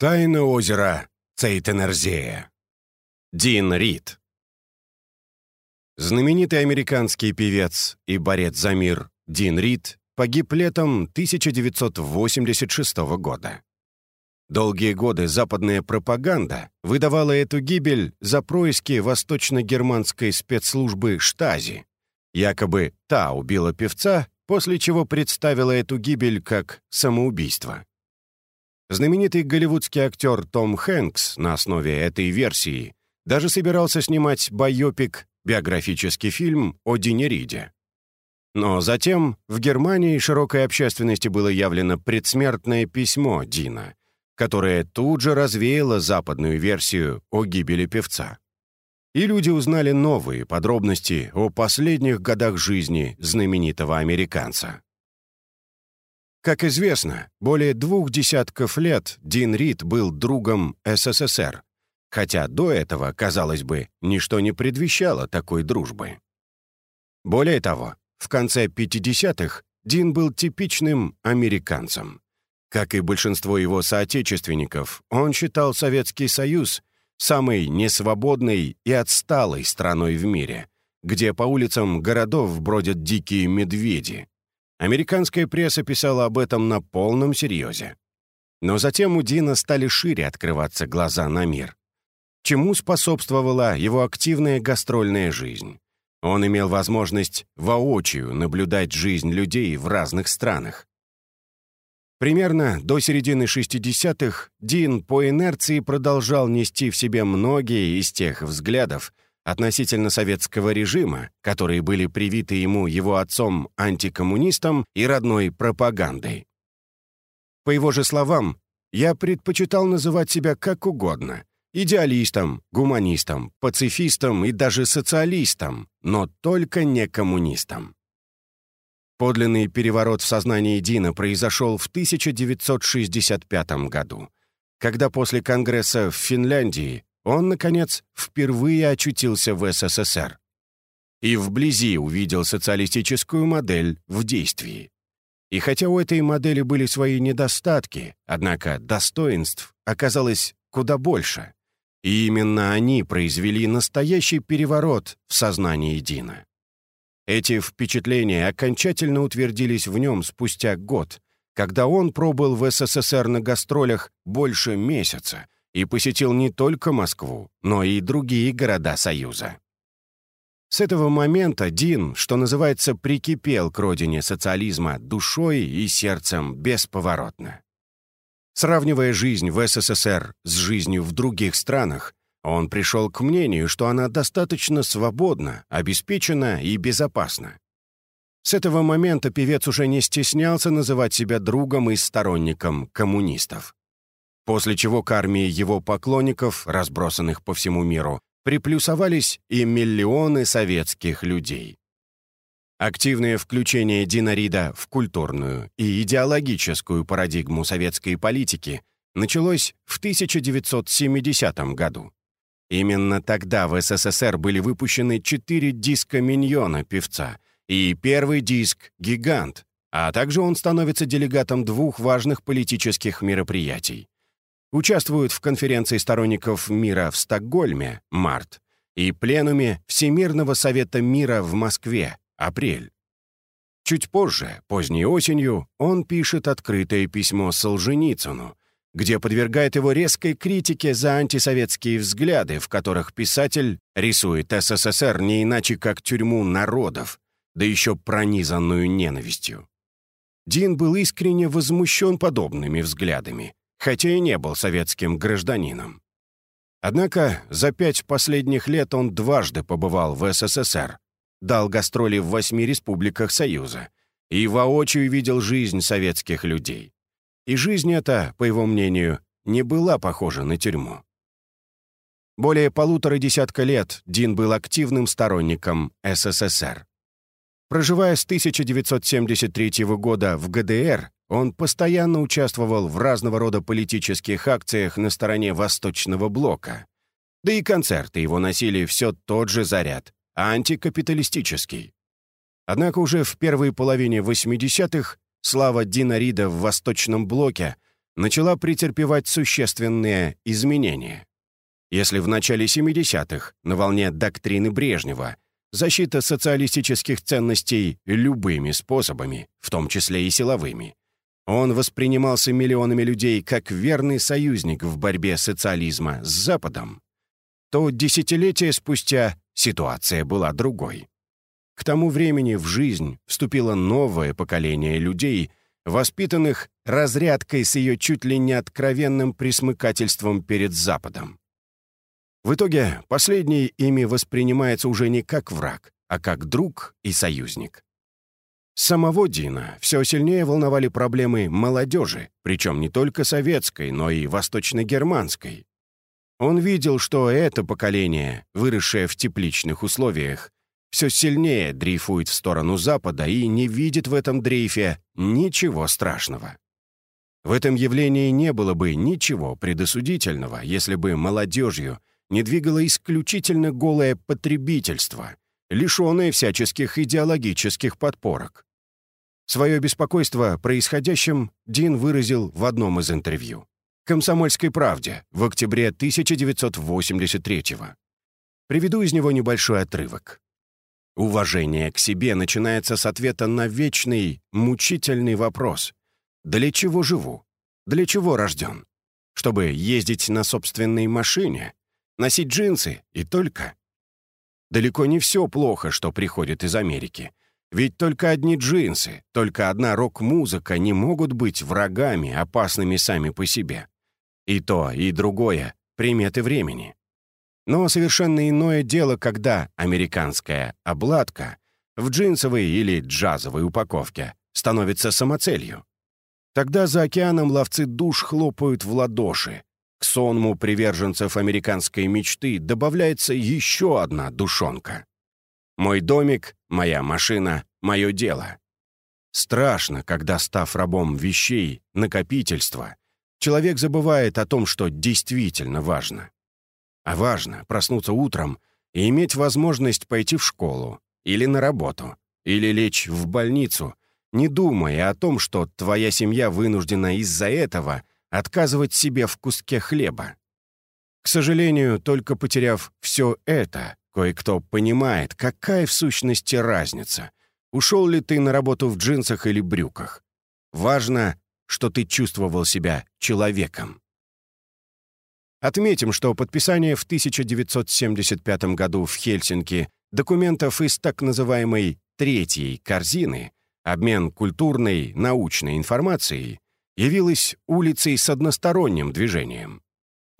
Тайна озера Цейтенерзея. Дин Рид. Знаменитый американский певец и борец за мир Дин Рид погиб летом 1986 года. Долгие годы западная пропаганда выдавала эту гибель за происки восточно-германской спецслужбы «Штази». Якобы та убила певца, после чего представила эту гибель как самоубийство. Знаменитый голливудский актер Том Хэнкс на основе этой версии даже собирался снимать байопик, биографический фильм о Дине Риде. Но затем в Германии широкой общественности было явлено предсмертное письмо Дина, которое тут же развеяло западную версию о гибели певца. И люди узнали новые подробности о последних годах жизни знаменитого американца. Как известно, более двух десятков лет Дин Рид был другом СССР, хотя до этого, казалось бы, ничто не предвещало такой дружбы. Более того, в конце 50-х Дин был типичным американцем. Как и большинство его соотечественников, он считал Советский Союз самой несвободной и отсталой страной в мире, где по улицам городов бродят дикие медведи, Американская пресса писала об этом на полном серьезе. Но затем у Дина стали шире открываться глаза на мир. Чему способствовала его активная гастрольная жизнь? Он имел возможность воочию наблюдать жизнь людей в разных странах. Примерно до середины 60-х Дин по инерции продолжал нести в себе многие из тех взглядов, относительно советского режима, которые были привиты ему его отцом антикоммунистом и родной пропагандой. По его же словам, я предпочитал называть себя как угодно — идеалистом, гуманистом, пацифистом и даже социалистом, но только не коммунистом. Подлинный переворот в сознании Дина произошел в 1965 году, когда после Конгресса в Финляндии он, наконец, впервые очутился в СССР и вблизи увидел социалистическую модель в действии. И хотя у этой модели были свои недостатки, однако достоинств оказалось куда больше. И именно они произвели настоящий переворот в сознании Дина. Эти впечатления окончательно утвердились в нем спустя год, когда он пробыл в СССР на гастролях больше месяца и посетил не только Москву, но и другие города Союза. С этого момента Дин, что называется, прикипел к родине социализма душой и сердцем бесповоротно. Сравнивая жизнь в СССР с жизнью в других странах, он пришел к мнению, что она достаточно свободна, обеспечена и безопасна. С этого момента певец уже не стеснялся называть себя другом и сторонником коммунистов после чего к армии его поклонников, разбросанных по всему миру, приплюсовались и миллионы советских людей. Активное включение Динарида в культурную и идеологическую парадигму советской политики началось в 1970 году. Именно тогда в СССР были выпущены четыре диска «Миньона» певца и первый диск «Гигант», а также он становится делегатом двух важных политических мероприятий участвуют в конференции сторонников мира в Стокгольме, март, и пленуме Всемирного Совета Мира в Москве, апрель. Чуть позже, поздней осенью, он пишет открытое письмо Солженицыну, где подвергает его резкой критике за антисоветские взгляды, в которых писатель рисует СССР не иначе как тюрьму народов, да еще пронизанную ненавистью. Дин был искренне возмущен подобными взглядами хотя и не был советским гражданином. Однако за пять последних лет он дважды побывал в СССР, дал гастроли в восьми республиках Союза и воочию видел жизнь советских людей. И жизнь эта, по его мнению, не была похожа на тюрьму. Более полутора десятка лет Дин был активным сторонником СССР. Проживая с 1973 года в ГДР, он постоянно участвовал в разного рода политических акциях на стороне Восточного блока. Да и концерты его носили все тот же заряд — антикапиталистический. Однако уже в первой половине 80-х слава Дина Рида в Восточном блоке начала претерпевать существенные изменения. Если в начале 70-х, на волне доктрины Брежнева, защита социалистических ценностей любыми способами, в том числе и силовыми, он воспринимался миллионами людей как верный союзник в борьбе социализма с Западом, то десятилетия спустя ситуация была другой. К тому времени в жизнь вступило новое поколение людей, воспитанных разрядкой с ее чуть ли не откровенным присмыкательством перед Западом. В итоге последний ими воспринимается уже не как враг, а как друг и союзник. Самого Дина все сильнее волновали проблемы молодежи, причем не только советской, но и восточно-германской. Он видел, что это поколение, выросшее в тепличных условиях, все сильнее дрейфует в сторону Запада и не видит в этом дрейфе ничего страшного. В этом явлении не было бы ничего предосудительного, если бы молодежью не двигало исключительно голое потребительство, лишенное всяческих идеологических подпорок. Свое беспокойство происходящим Дин выразил в одном из интервью. «Комсомольской правде» в октябре 1983 -го. Приведу из него небольшой отрывок. Уважение к себе начинается с ответа на вечный, мучительный вопрос. «Для чего живу? Для чего рожден? Чтобы ездить на собственной машине? Носить джинсы и только?» Далеко не все плохо, что приходит из Америки. Ведь только одни джинсы, только одна рок-музыка не могут быть врагами, опасными сами по себе. И то, и другое — приметы времени. Но совершенно иное дело, когда американская обладка в джинсовой или джазовой упаковке становится самоцелью. Тогда за океаном ловцы душ хлопают в ладоши. К сонму приверженцев американской мечты добавляется еще одна душонка. Мой домик, моя машина, мое дело. Страшно, когда, став рабом вещей, накопительства, человек забывает о том, что действительно важно. А важно проснуться утром и иметь возможность пойти в школу, или на работу, или лечь в больницу, не думая о том, что твоя семья вынуждена из-за этого отказывать себе в куске хлеба. К сожалению, только потеряв все это, Кое-кто понимает, какая в сущности разница. Ушел ли ты на работу в джинсах или брюках. Важно, что ты чувствовал себя человеком. Отметим, что подписание в 1975 году в Хельсинки документов из так называемой «третьей корзины» обмен культурной, научной информацией явилось улицей с односторонним движением.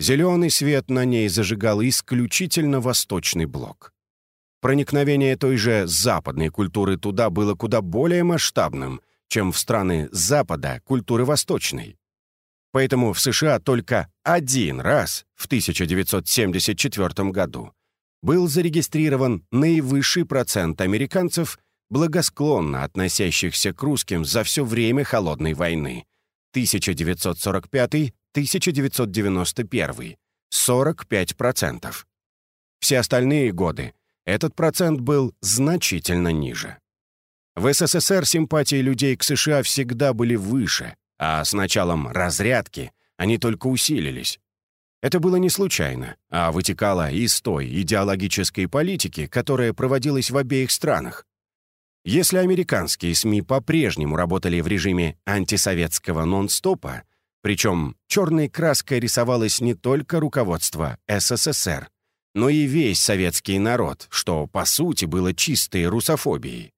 Зеленый свет на ней зажигал исключительно восточный блок. Проникновение той же западной культуры туда было куда более масштабным, чем в страны Запада культуры восточной. Поэтому в США только один раз, в 1974 году, был зарегистрирован наивысший процент американцев, благосклонно относящихся к русским за все время Холодной войны, 1945 1991 — 45%. Все остальные годы этот процент был значительно ниже. В СССР симпатии людей к США всегда были выше, а с началом разрядки они только усилились. Это было не случайно, а вытекало из той идеологической политики, которая проводилась в обеих странах. Если американские СМИ по-прежнему работали в режиме антисоветского нон-стопа, причем черной краской рисовалось не только руководство СССР, но и весь советский народ, что, по сути, было чистой русофобией.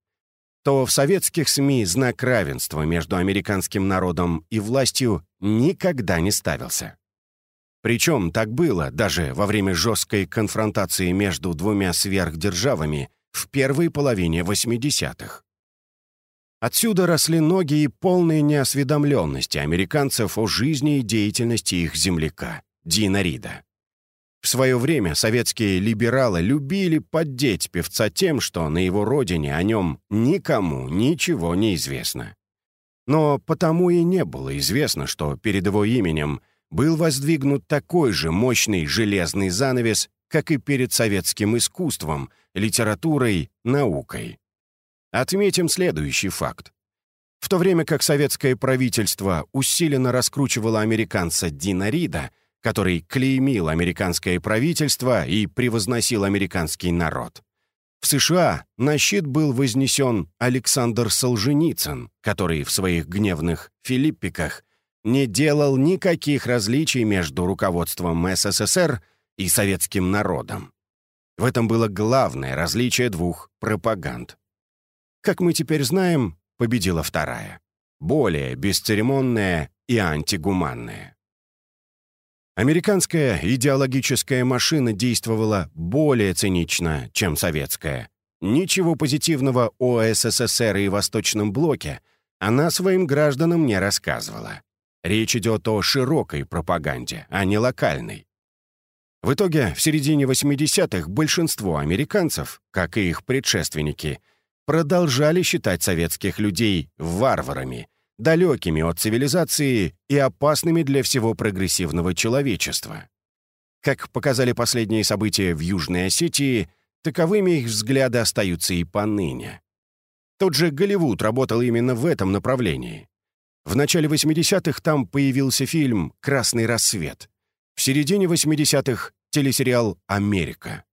То в советских СМИ знак равенства между американским народом и властью никогда не ставился. Причем так было даже во время жесткой конфронтации между двумя сверхдержавами в первой половине 80-х. Отсюда росли ноги и полные неосведомленности американцев о жизни и деятельности их земляка, Дина Рида. В свое время советские либералы любили поддеть певца тем, что на его родине о нем никому ничего не известно. Но потому и не было известно, что перед его именем был воздвигнут такой же мощный железный занавес, как и перед советским искусством, литературой, наукой. Отметим следующий факт. В то время как советское правительство усиленно раскручивало американца Дина Рида, который клеймил американское правительство и превозносил американский народ. В США на щит был вознесен Александр Солженицын, который в своих гневных «Филиппиках» не делал никаких различий между руководством СССР и советским народом. В этом было главное различие двух пропаганд. Как мы теперь знаем, победила вторая, более бесцеремонная и антигуманная. Американская идеологическая машина действовала более цинично, чем советская. Ничего позитивного о СССР и Восточном блоке она своим гражданам не рассказывала. Речь идет о широкой пропаганде, а не локальной. В итоге, в середине 80-х большинство американцев, как и их предшественники, продолжали считать советских людей варварами, далекими от цивилизации и опасными для всего прогрессивного человечества. Как показали последние события в Южной Осетии, таковыми их взгляды остаются и поныне. Тот же Голливуд работал именно в этом направлении. В начале 80-х там появился фильм «Красный рассвет». В середине 80-х — телесериал «Америка».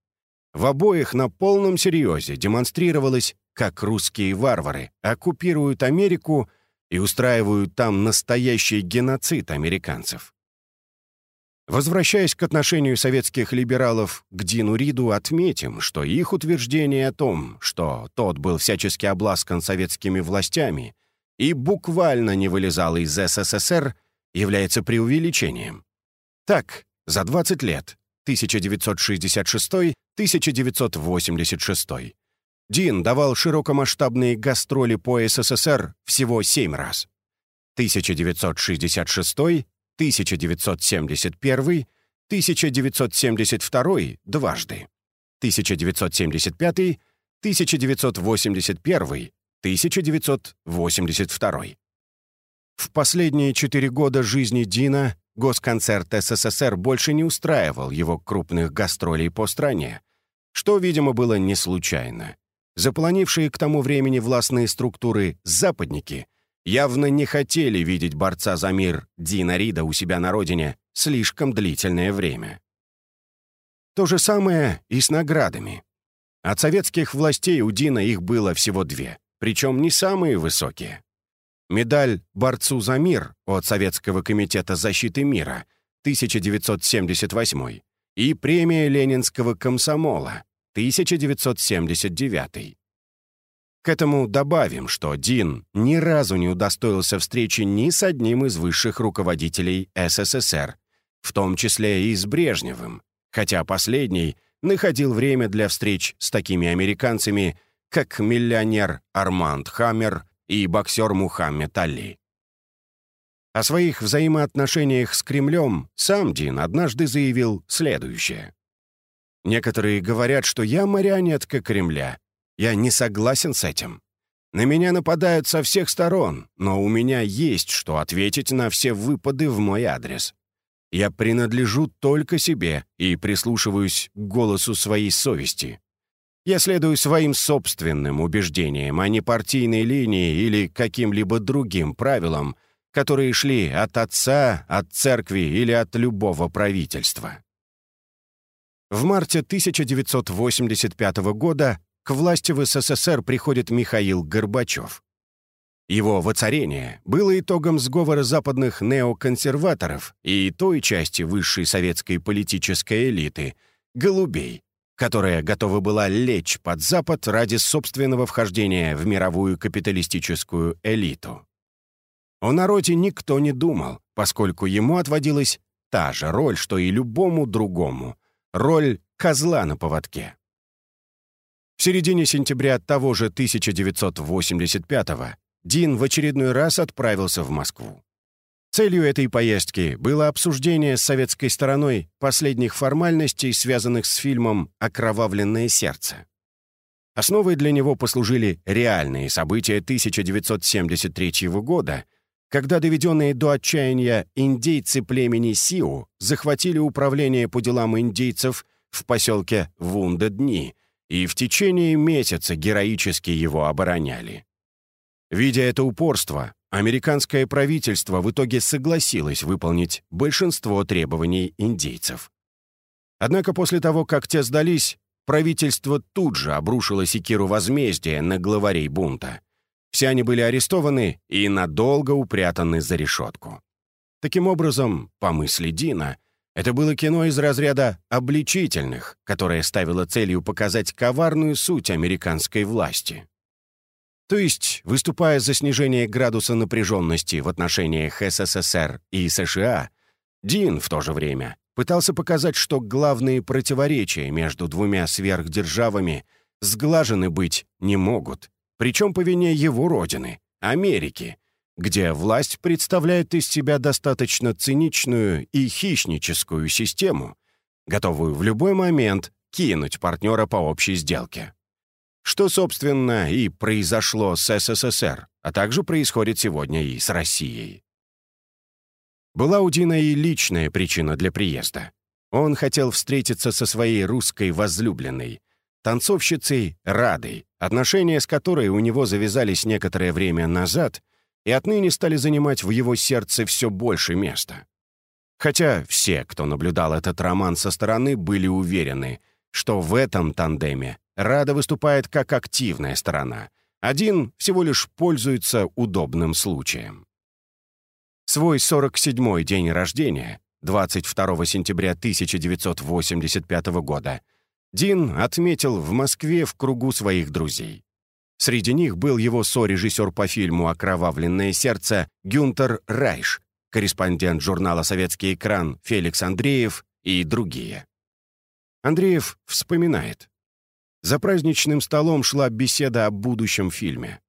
В обоих на полном серьезе демонстрировалось, как русские варвары оккупируют Америку и устраивают там настоящий геноцид американцев. Возвращаясь к отношению советских либералов к Дину Риду, отметим, что их утверждение о том, что тот был всячески обласкан советскими властями и буквально не вылезал из СССР, является преувеличением. Так, за 20 лет, 1966-1986, Дин давал широкомасштабные гастроли по СССР всего семь раз. 1966, 1971, 1972 дважды, 1975, 1981, 1982. В последние четыре года жизни Дина Госконцерт СССР больше не устраивал его крупных гастролей по стране, что, видимо, было не случайно. Запланившие к тому времени властные структуры «западники» явно не хотели видеть борца за мир Дина Рида у себя на родине слишком длительное время. То же самое и с наградами. От советских властей у Дина их было всего две, причем не самые высокие. Медаль «Борцу за мир» от Советского комитета защиты мира 1978 и премия Ленинского комсомола 1979. К этому добавим, что Дин ни разу не удостоился встречи ни с одним из высших руководителей СССР, в том числе и с Брежневым, хотя последний находил время для встреч с такими американцами, как миллионер Арманд Хаммер и боксер Мухаммед Али. О своих взаимоотношениях с Кремлем сам Дин однажды заявил следующее. Некоторые говорят, что я марионетка Кремля. Я не согласен с этим. На меня нападают со всех сторон, но у меня есть что ответить на все выпады в мой адрес. Я принадлежу только себе и прислушиваюсь к голосу своей совести. Я следую своим собственным убеждениям, а не партийной линии или каким-либо другим правилам, которые шли от отца, от церкви или от любого правительства. В марте 1985 года к власти в СССР приходит Михаил Горбачев. Его воцарение было итогом сговора западных неоконсерваторов и той части высшей советской политической элиты — голубей, которая готова была лечь под Запад ради собственного вхождения в мировую капиталистическую элиту. О народе никто не думал, поскольку ему отводилась та же роль, что и любому другому — роль козла на поводке. В середине сентября того же 1985-го Дин в очередной раз отправился в Москву. Целью этой поездки было обсуждение с советской стороной последних формальностей, связанных с фильмом «Окровавленное сердце». Основой для него послужили реальные события 1973 года — когда доведенные до отчаяния индейцы племени Сиу захватили управление по делам индейцев в поселке Вунда-Дни и в течение месяца героически его обороняли. Видя это упорство, американское правительство в итоге согласилось выполнить большинство требований индейцев. Однако после того, как те сдались, правительство тут же обрушило секиру возмездия на главарей бунта. Все они были арестованы и надолго упрятаны за решетку. Таким образом, по мысли Дина, это было кино из разряда «обличительных», которое ставило целью показать коварную суть американской власти. То есть, выступая за снижение градуса напряженности в отношениях СССР и США, Дин в то же время пытался показать, что главные противоречия между двумя сверхдержавами сглажены быть не могут, причем по вине его родины, Америки, где власть представляет из себя достаточно циничную и хищническую систему, готовую в любой момент кинуть партнера по общей сделке. Что, собственно, и произошло с СССР, а также происходит сегодня и с Россией. Была у Дина и личная причина для приезда. Он хотел встретиться со своей русской возлюбленной, танцовщицей Радой, отношения с которой у него завязались некоторое время назад и отныне стали занимать в его сердце все больше места. Хотя все, кто наблюдал этот роман со стороны, были уверены, что в этом тандеме Рада выступает как активная сторона. Один всего лишь пользуется удобным случаем. Свой 47-й день рождения, 22 сентября 1985 года, Дин отметил в Москве в кругу своих друзей. Среди них был его сорежиссер по фильму «Окровавленное сердце» Гюнтер Райш, корреспондент журнала «Советский экран» Феликс Андреев и другие. Андреев вспоминает. За праздничным столом шла беседа о будущем фильме.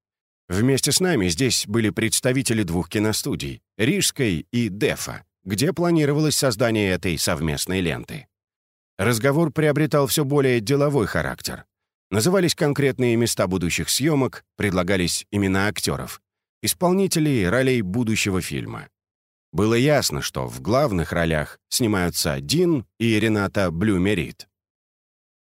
Вместе с нами здесь были представители двух киностудий — Рижской и Дефа, где планировалось создание этой совместной ленты. Разговор приобретал все более деловой характер. Назывались конкретные места будущих съемок, предлагались имена актеров, исполнителей ролей будущего фильма. Было ясно, что в главных ролях снимаются Дин и Рената Блюмерит.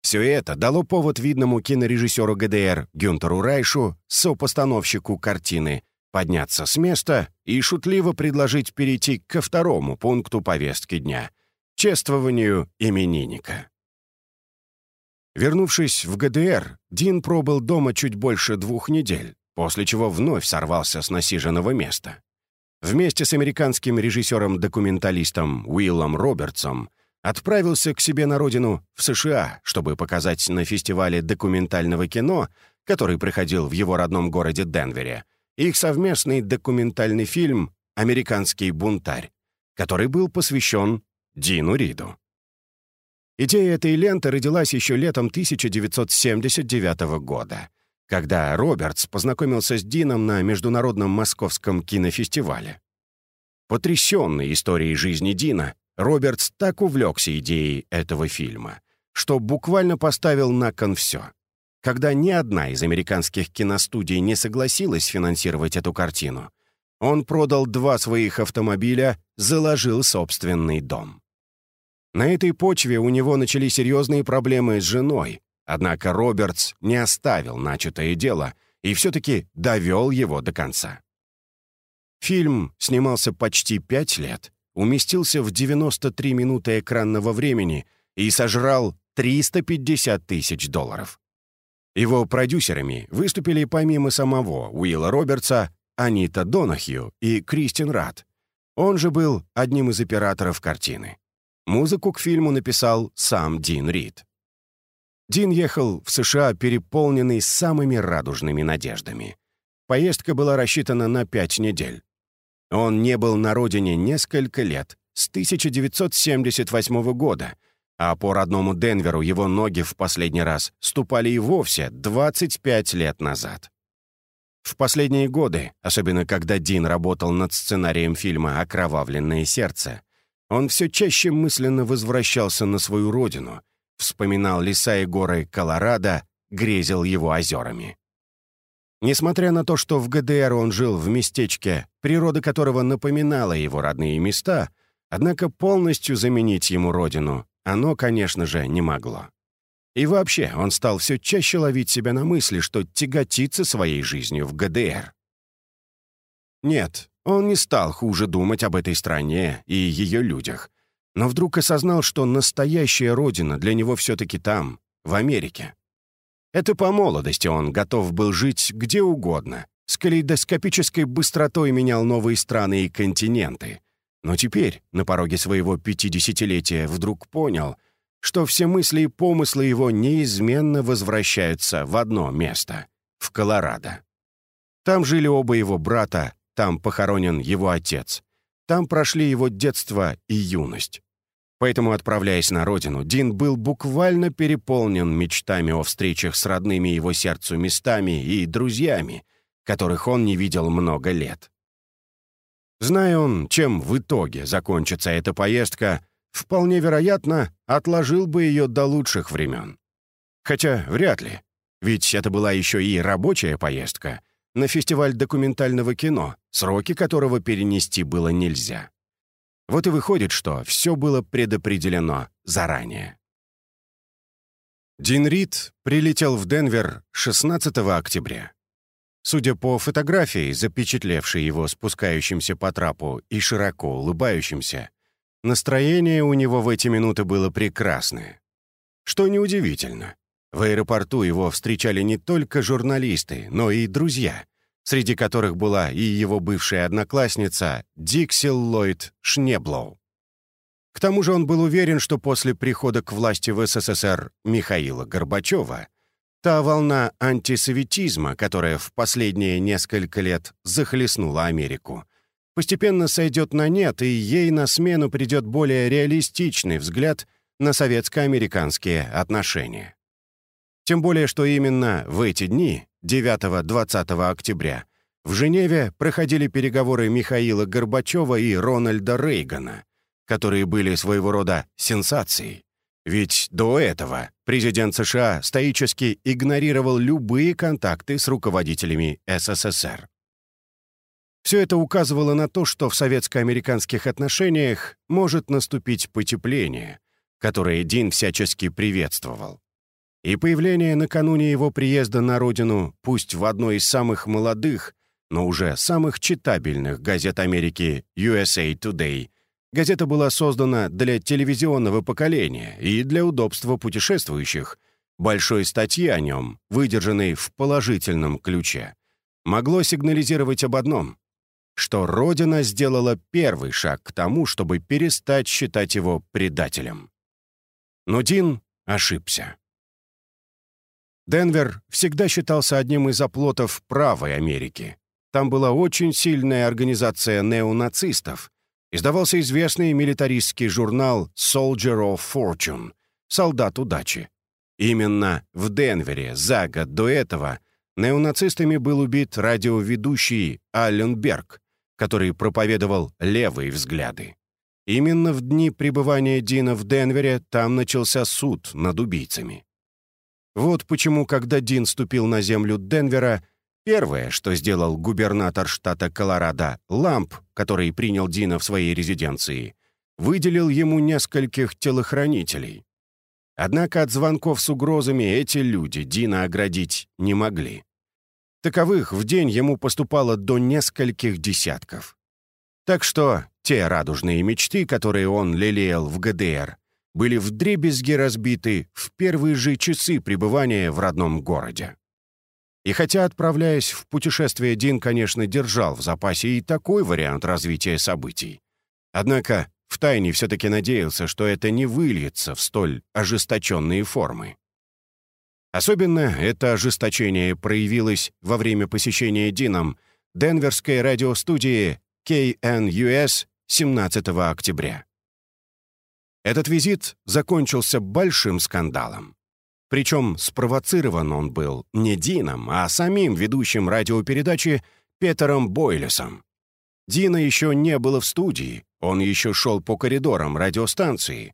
Все это дало повод видному кинорежиссеру ГДР Гюнтеру Райшу, сопостановщику картины, подняться с места и шутливо предложить перейти ко второму пункту повестки дня — чествованию именинника. Вернувшись в ГДР, Дин пробыл дома чуть больше двух недель, после чего вновь сорвался с насиженного места. Вместе с американским режиссером-документалистом Уиллом Робертсом отправился к себе на родину в США, чтобы показать на фестивале документального кино, который проходил в его родном городе Денвере, их совместный документальный фильм «Американский бунтарь», который был посвящен Дину Риду. Идея этой ленты родилась еще летом 1979 года, когда Робертс познакомился с Дином на Международном Московском кинофестивале. Потрясенный историей жизни Дина, Робертс так увлекся идеей этого фильма, что буквально поставил на кон все. Когда ни одна из американских киностудий не согласилась финансировать эту картину, он продал два своих автомобиля, заложил собственный дом. На этой почве у него начались серьезные проблемы с женой, однако Робертс не оставил начатое дело и все-таки довел его до конца. Фильм снимался почти пять лет, уместился в 93 минуты экранного времени и сожрал 350 тысяч долларов. Его продюсерами выступили помимо самого Уилла Робертса Анита Донахью и Кристин Рад. Он же был одним из операторов картины. Музыку к фильму написал сам Дин Рид. Дин ехал в США переполненный самыми радужными надеждами. Поездка была рассчитана на пять недель. Он не был на родине несколько лет, с 1978 года, а по родному Денверу его ноги в последний раз ступали и вовсе 25 лет назад. В последние годы, особенно когда Дин работал над сценарием фильма «Окровавленное сердце», он все чаще мысленно возвращался на свою родину, вспоминал леса и горы Колорадо, грезил его озерами. Несмотря на то, что в ГДР он жил в местечке, природа которого напоминала его родные места, однако полностью заменить ему родину оно, конечно же, не могло. И вообще, он стал все чаще ловить себя на мысли, что тяготится своей жизнью в ГДР. Нет, он не стал хуже думать об этой стране и ее людях, но вдруг осознал, что настоящая родина для него все-таки там, в Америке. Это по молодости он готов был жить где угодно, с калейдоскопической быстротой менял новые страны и континенты. Но теперь, на пороге своего пятидесятилетия, вдруг понял, что все мысли и помыслы его неизменно возвращаются в одно место — в Колорадо. Там жили оба его брата, там похоронен его отец, там прошли его детство и юность. Поэтому, отправляясь на родину, Дин был буквально переполнен мечтами о встречах с родными его сердцу местами и друзьями, которых он не видел много лет. Зная он, чем в итоге закончится эта поездка, вполне вероятно, отложил бы ее до лучших времен. Хотя вряд ли, ведь это была еще и рабочая поездка на фестиваль документального кино, сроки которого перенести было нельзя. Вот и выходит, что все было предопределено заранее. Дин Рид прилетел в Денвер 16 октября. Судя по фотографии, запечатлевшей его спускающимся по трапу и широко улыбающимся, настроение у него в эти минуты было прекрасное. Что неудивительно. В аэропорту его встречали не только журналисты, но и друзья, среди которых была и его бывшая одноклассница Диксил Ллойд Шнеблоу. К тому же он был уверен, что после прихода к власти в СССР Михаила Горбачева та волна антисоветизма, которая в последние несколько лет захлестнула Америку, постепенно сойдет на нет, и ей на смену придет более реалистичный взгляд на советско-американские отношения. Тем более, что именно в эти дни 9-20 октября в Женеве проходили переговоры Михаила Горбачева и Рональда Рейгана, которые были своего рода сенсацией. Ведь до этого президент США стоически игнорировал любые контакты с руководителями СССР. Все это указывало на то, что в советско-американских отношениях может наступить потепление, которое Дин всячески приветствовал и появление накануне его приезда на родину, пусть в одной из самых молодых, но уже самых читабельных газет Америки USA Today, газета была создана для телевизионного поколения и для удобства путешествующих, большой статьи о нем, выдержанной в положительном ключе, могло сигнализировать об одном — что Родина сделала первый шаг к тому, чтобы перестать считать его предателем. Но Дин ошибся. Денвер всегда считался одним из оплотов правой Америки. Там была очень сильная организация неонацистов. Издавался известный милитаристский журнал «Soldier of Fortune» — «Солдат удачи». Именно в Денвере за год до этого неонацистами был убит радиоведущий Аллен Берг, который проповедовал левые взгляды. Именно в дни пребывания Дина в Денвере там начался суд над убийцами. Вот почему, когда Дин ступил на землю Денвера, первое, что сделал губернатор штата Колорадо, Ламп, который принял Дина в своей резиденции, выделил ему нескольких телохранителей. Однако от звонков с угрозами эти люди Дина оградить не могли. Таковых в день ему поступало до нескольких десятков. Так что те радужные мечты, которые он лелеял в ГДР, были вдребезги разбиты в первые же часы пребывания в родном городе. И хотя, отправляясь в путешествие, Дин, конечно, держал в запасе и такой вариант развития событий, однако втайне все-таки надеялся, что это не выльется в столь ожесточенные формы. Особенно это ожесточение проявилось во время посещения Дином Денверской радиостудии KNUS 17 октября. Этот визит закончился большим скандалом. Причем спровоцирован он был не Дином, а самим ведущим радиопередачи Петером Бойлесом. Дина еще не было в студии, он еще шел по коридорам радиостанции,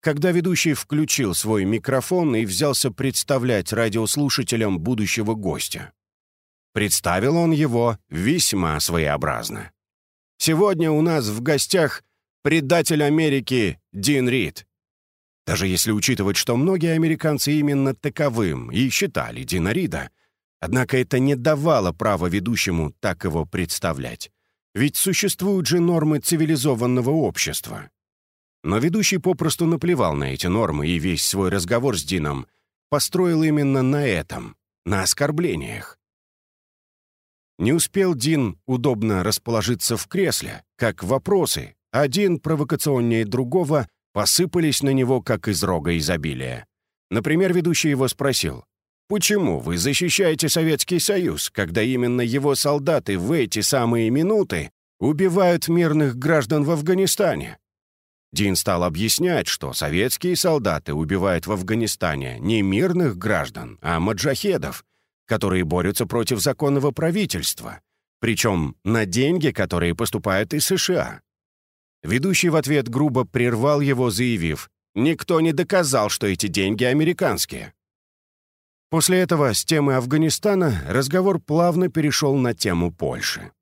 когда ведущий включил свой микрофон и взялся представлять радиослушателям будущего гостя. Представил он его весьма своеобразно. «Сегодня у нас в гостях предатель Америки Дин Рид. Даже если учитывать, что многие американцы именно таковым и считали Дина Рида, однако это не давало права ведущему так его представлять. Ведь существуют же нормы цивилизованного общества. Но ведущий попросту наплевал на эти нормы и весь свой разговор с Дином построил именно на этом, на оскорблениях. Не успел Дин удобно расположиться в кресле, как вопросы, один провокационнее другого, посыпались на него, как из рога изобилия. Например, ведущий его спросил, «Почему вы защищаете Советский Союз, когда именно его солдаты в эти самые минуты убивают мирных граждан в Афганистане?» Дин стал объяснять, что советские солдаты убивают в Афганистане не мирных граждан, а маджахедов, которые борются против законного правительства, причем на деньги, которые поступают из США. Ведущий в ответ грубо прервал его, заявив, «Никто не доказал, что эти деньги американские». После этого с темы Афганистана разговор плавно перешел на тему Польши.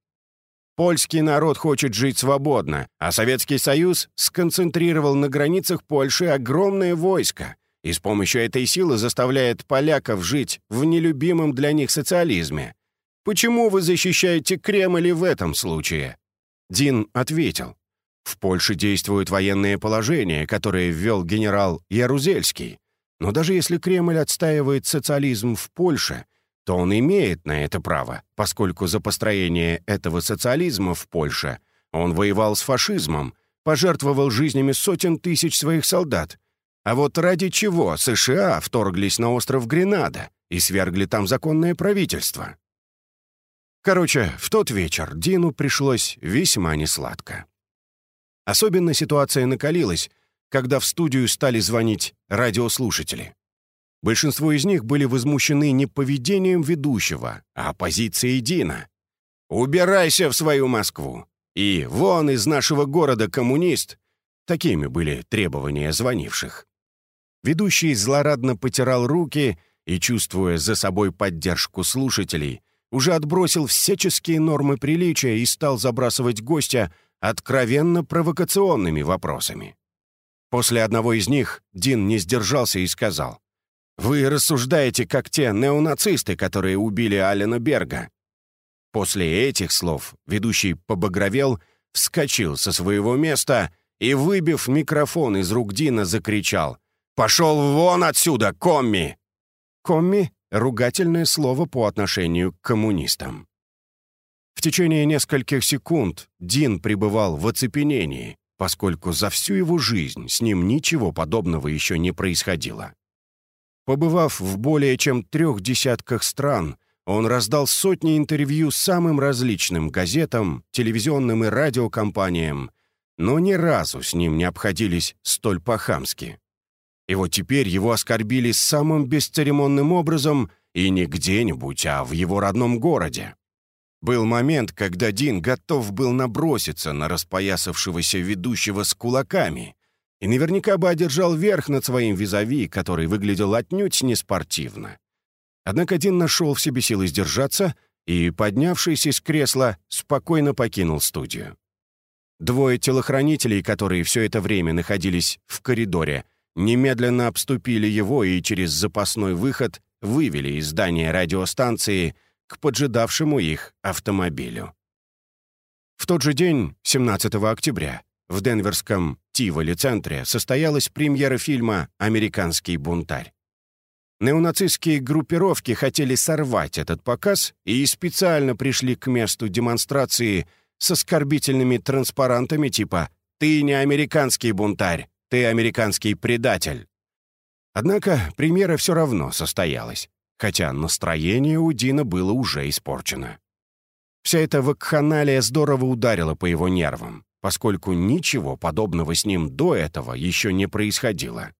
Польский народ хочет жить свободно, а Советский Союз сконцентрировал на границах Польши огромное войско и с помощью этой силы заставляет поляков жить в нелюбимом для них социализме. Почему вы защищаете Кремль в этом случае? Дин ответил. В Польше действует военное положение, которое ввел генерал Ярузельский. Но даже если Кремль отстаивает социализм в Польше, то он имеет на это право, поскольку за построение этого социализма в Польше он воевал с фашизмом, пожертвовал жизнями сотен тысяч своих солдат. А вот ради чего США вторглись на остров Гренада и свергли там законное правительство? Короче, в тот вечер Дину пришлось весьма несладко. Особенно ситуация накалилась, когда в студию стали звонить радиослушатели. Большинство из них были возмущены не поведением ведущего, а позицией Дина. «Убирайся в свою Москву!» и «Вон из нашего города коммунист!» Такими были требования звонивших. Ведущий злорадно потирал руки и, чувствуя за собой поддержку слушателей, уже отбросил всяческие нормы приличия и стал забрасывать гостя откровенно провокационными вопросами. После одного из них Дин не сдержался и сказал, «Вы рассуждаете, как те неонацисты, которые убили Алена Берга». После этих слов ведущий побагровел, вскочил со своего места и, выбив микрофон из рук Дина, закричал «Пошел вон отсюда, комми!» «Комми» — ругательное слово по отношению к коммунистам. В течение нескольких секунд Дин пребывал в оцепенении, поскольку за всю его жизнь с ним ничего подобного еще не происходило. Побывав в более чем трех десятках стран, он раздал сотни интервью самым различным газетам, телевизионным и радиокомпаниям, но ни разу с ним не обходились столь по-хамски. И вот теперь его оскорбили самым бесцеремонным образом и не где-нибудь, а в его родном городе. Был момент, когда Дин готов был наброситься на распоясавшегося ведущего с кулаками и наверняка бы одержал верх над своим визави, который выглядел отнюдь неспортивно. Однако Дин нашел в себе силы сдержаться и, поднявшись из кресла, спокойно покинул студию. Двое телохранителей, которые все это время находились в коридоре, немедленно обступили его и через запасной выход вывели из здания радиостанции — к поджидавшему их автомобилю. В тот же день, 17 октября, в денверском Тиволи-центре состоялась премьера фильма «Американский бунтарь». Неонацистские группировки хотели сорвать этот показ и специально пришли к месту демонстрации с оскорбительными транспарантами типа «Ты не американский бунтарь, ты американский предатель». Однако премьера все равно состоялась хотя настроение у Дина было уже испорчено. Вся эта вакханалия здорово ударила по его нервам, поскольку ничего подобного с ним до этого еще не происходило.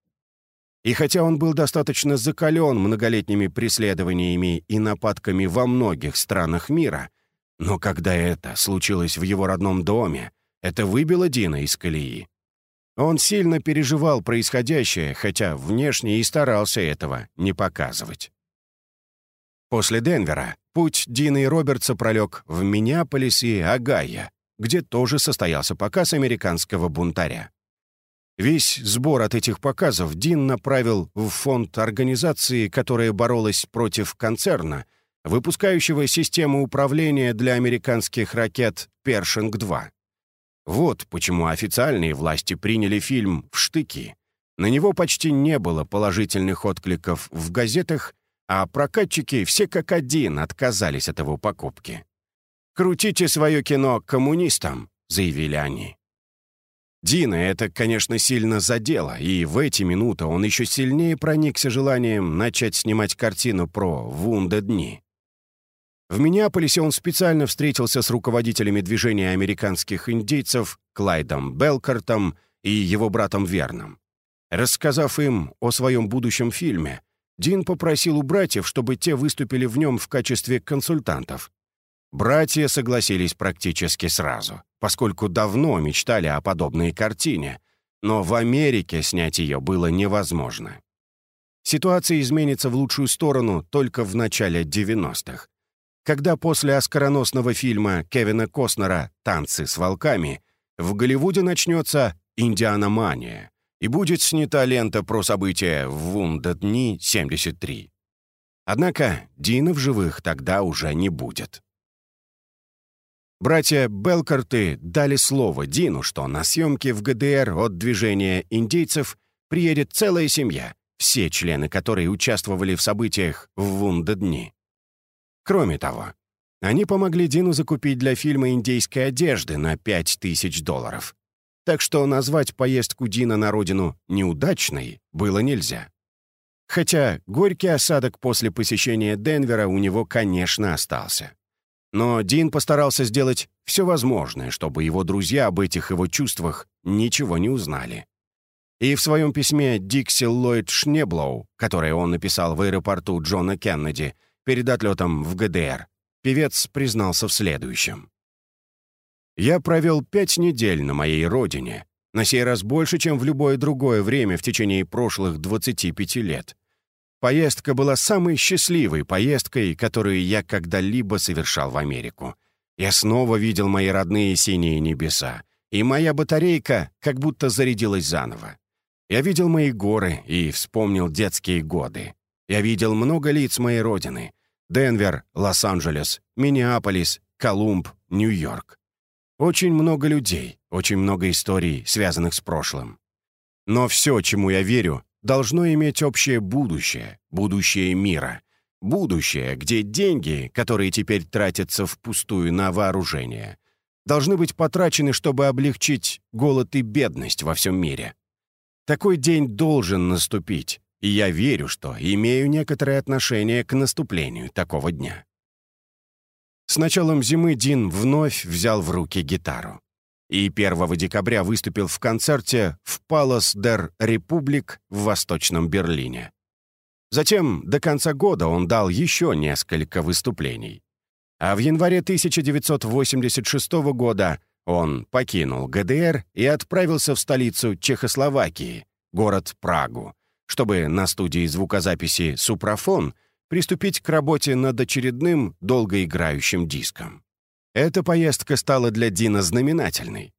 И хотя он был достаточно закален многолетними преследованиями и нападками во многих странах мира, но когда это случилось в его родном доме, это выбило Дина из колеи. Он сильно переживал происходящее, хотя внешне и старался этого не показывать. После Денвера путь Дина и Робертса пролег в Миннеаполис и Огайо, где тоже состоялся показ американского бунтаря. Весь сбор от этих показов Дин направил в фонд организации, которая боролась против концерна, выпускающего систему управления для американских ракет «Першинг-2». Вот почему официальные власти приняли фильм в штыки. На него почти не было положительных откликов в газетах, а прокатчики все как один отказались от его покупки. «Крутите свое кино коммунистам», — заявили они. Дина это, конечно, сильно задело, и в эти минуты он еще сильнее проникся желанием начать снимать картину про Вунда дни. В Миннеаполисе он специально встретился с руководителями движения американских индейцев Клайдом Белкартом и его братом Верном. Рассказав им о своем будущем фильме, Дин попросил у братьев, чтобы те выступили в нем в качестве консультантов. Братья согласились практически сразу, поскольку давно мечтали о подобной картине, но в Америке снять ее было невозможно. Ситуация изменится в лучшую сторону только в начале 90-х, когда после оскароносного фильма Кевина Костнера «Танцы с волками» в Голливуде начнется «Индианомания» и будет снята лента про события в Вунда-дни 73. Однако Дина в живых тогда уже не будет. Братья Белкарты дали слово Дину, что на съемки в ГДР от движения индейцев приедет целая семья, все члены которой участвовали в событиях в Вунда-дни. Кроме того, они помогли Дину закупить для фильма индейской одежды на 5000 долларов. Так что назвать поездку Дина на родину неудачной было нельзя. Хотя горький осадок после посещения Денвера у него, конечно, остался. Но Дин постарался сделать все возможное, чтобы его друзья об этих его чувствах ничего не узнали. И в своем письме Дикси Ллойд Шнеблоу, которое он написал в аэропорту Джона Кеннеди перед отлетом в ГДР, певец признался в следующем. «Я провел пять недель на моей родине, на сей раз больше, чем в любое другое время в течение прошлых 25 лет. Поездка была самой счастливой поездкой, которую я когда-либо совершал в Америку. Я снова видел мои родные синие небеса, и моя батарейка как будто зарядилась заново. Я видел мои горы и вспомнил детские годы. Я видел много лиц моей родины. Денвер, Лос-Анджелес, Миннеаполис, Колумб, Нью-Йорк. Очень много людей, очень много историй, связанных с прошлым. Но все, чему я верю, должно иметь общее будущее, будущее мира. Будущее, где деньги, которые теперь тратятся впустую на вооружение, должны быть потрачены, чтобы облегчить голод и бедность во всем мире. Такой день должен наступить, и я верю, что имею некоторое отношение к наступлению такого дня. С началом зимы Дин вновь взял в руки гитару и 1 декабря выступил в концерте в Палас дер Републик в Восточном Берлине. Затем до конца года он дал еще несколько выступлений. А в январе 1986 года он покинул ГДР и отправился в столицу Чехословакии, город Прагу, чтобы на студии звукозаписи «Супрафон» приступить к работе над очередным долгоиграющим диском. Эта поездка стала для Дина знаменательной.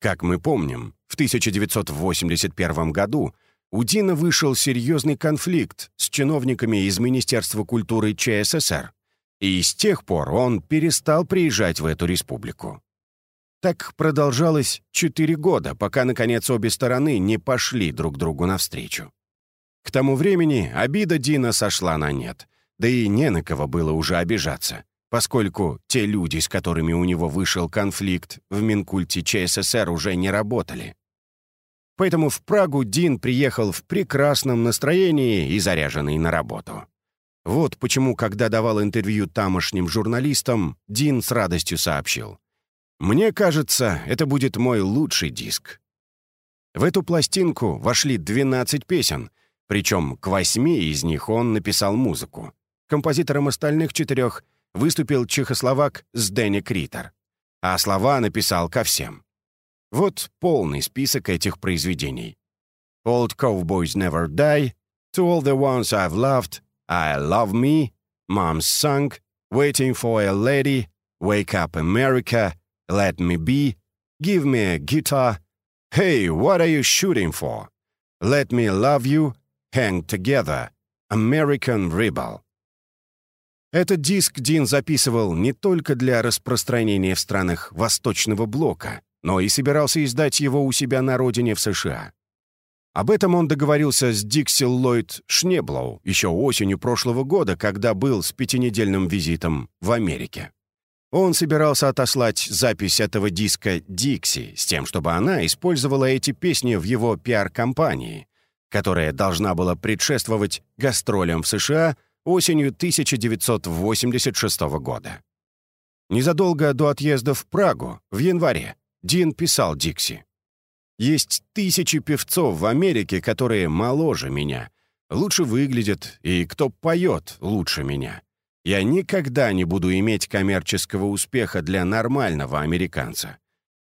Как мы помним, в 1981 году у Дина вышел серьезный конфликт с чиновниками из Министерства культуры ЧССР, и с тех пор он перестал приезжать в эту республику. Так продолжалось четыре года, пока, наконец, обе стороны не пошли друг другу навстречу. К тому времени обида Дина сошла на нет, да и не на кого было уже обижаться поскольку те люди, с которыми у него вышел конфликт, в Минкульте ЧССР уже не работали. Поэтому в Прагу Дин приехал в прекрасном настроении и заряженный на работу. Вот почему, когда давал интервью тамошним журналистам, Дин с радостью сообщил. «Мне кажется, это будет мой лучший диск». В эту пластинку вошли 12 песен, причем к восьми из них он написал музыку. Композитором остальных четырех — выступил чехословак Сдене Критер, а слова написал ко всем. Вот полный список этих произведений. «Old Cowboys Never Die», «To All the Ones I've Loved», «I Love Me», «Mom's Song», «Waiting for a Lady», «Wake Up America», «Let Me Be», «Give Me a Guitar», «Hey, What Are You Shooting For?», «Let Me Love You», «Hang Together», «American Rebel». Этот диск Дин записывал не только для распространения в странах Восточного Блока, но и собирался издать его у себя на родине в США. Об этом он договорился с Дикси Ллойд Шнеблоу еще осенью прошлого года, когда был с пятинедельным визитом в Америке. Он собирался отослать запись этого диска Дикси с тем, чтобы она использовала эти песни в его пиар-компании, которая должна была предшествовать гастролям в США осенью 1986 года. Незадолго до отъезда в Прагу, в январе, Дин писал Дикси. «Есть тысячи певцов в Америке, которые моложе меня, лучше выглядят и кто поет лучше меня. Я никогда не буду иметь коммерческого успеха для нормального американца.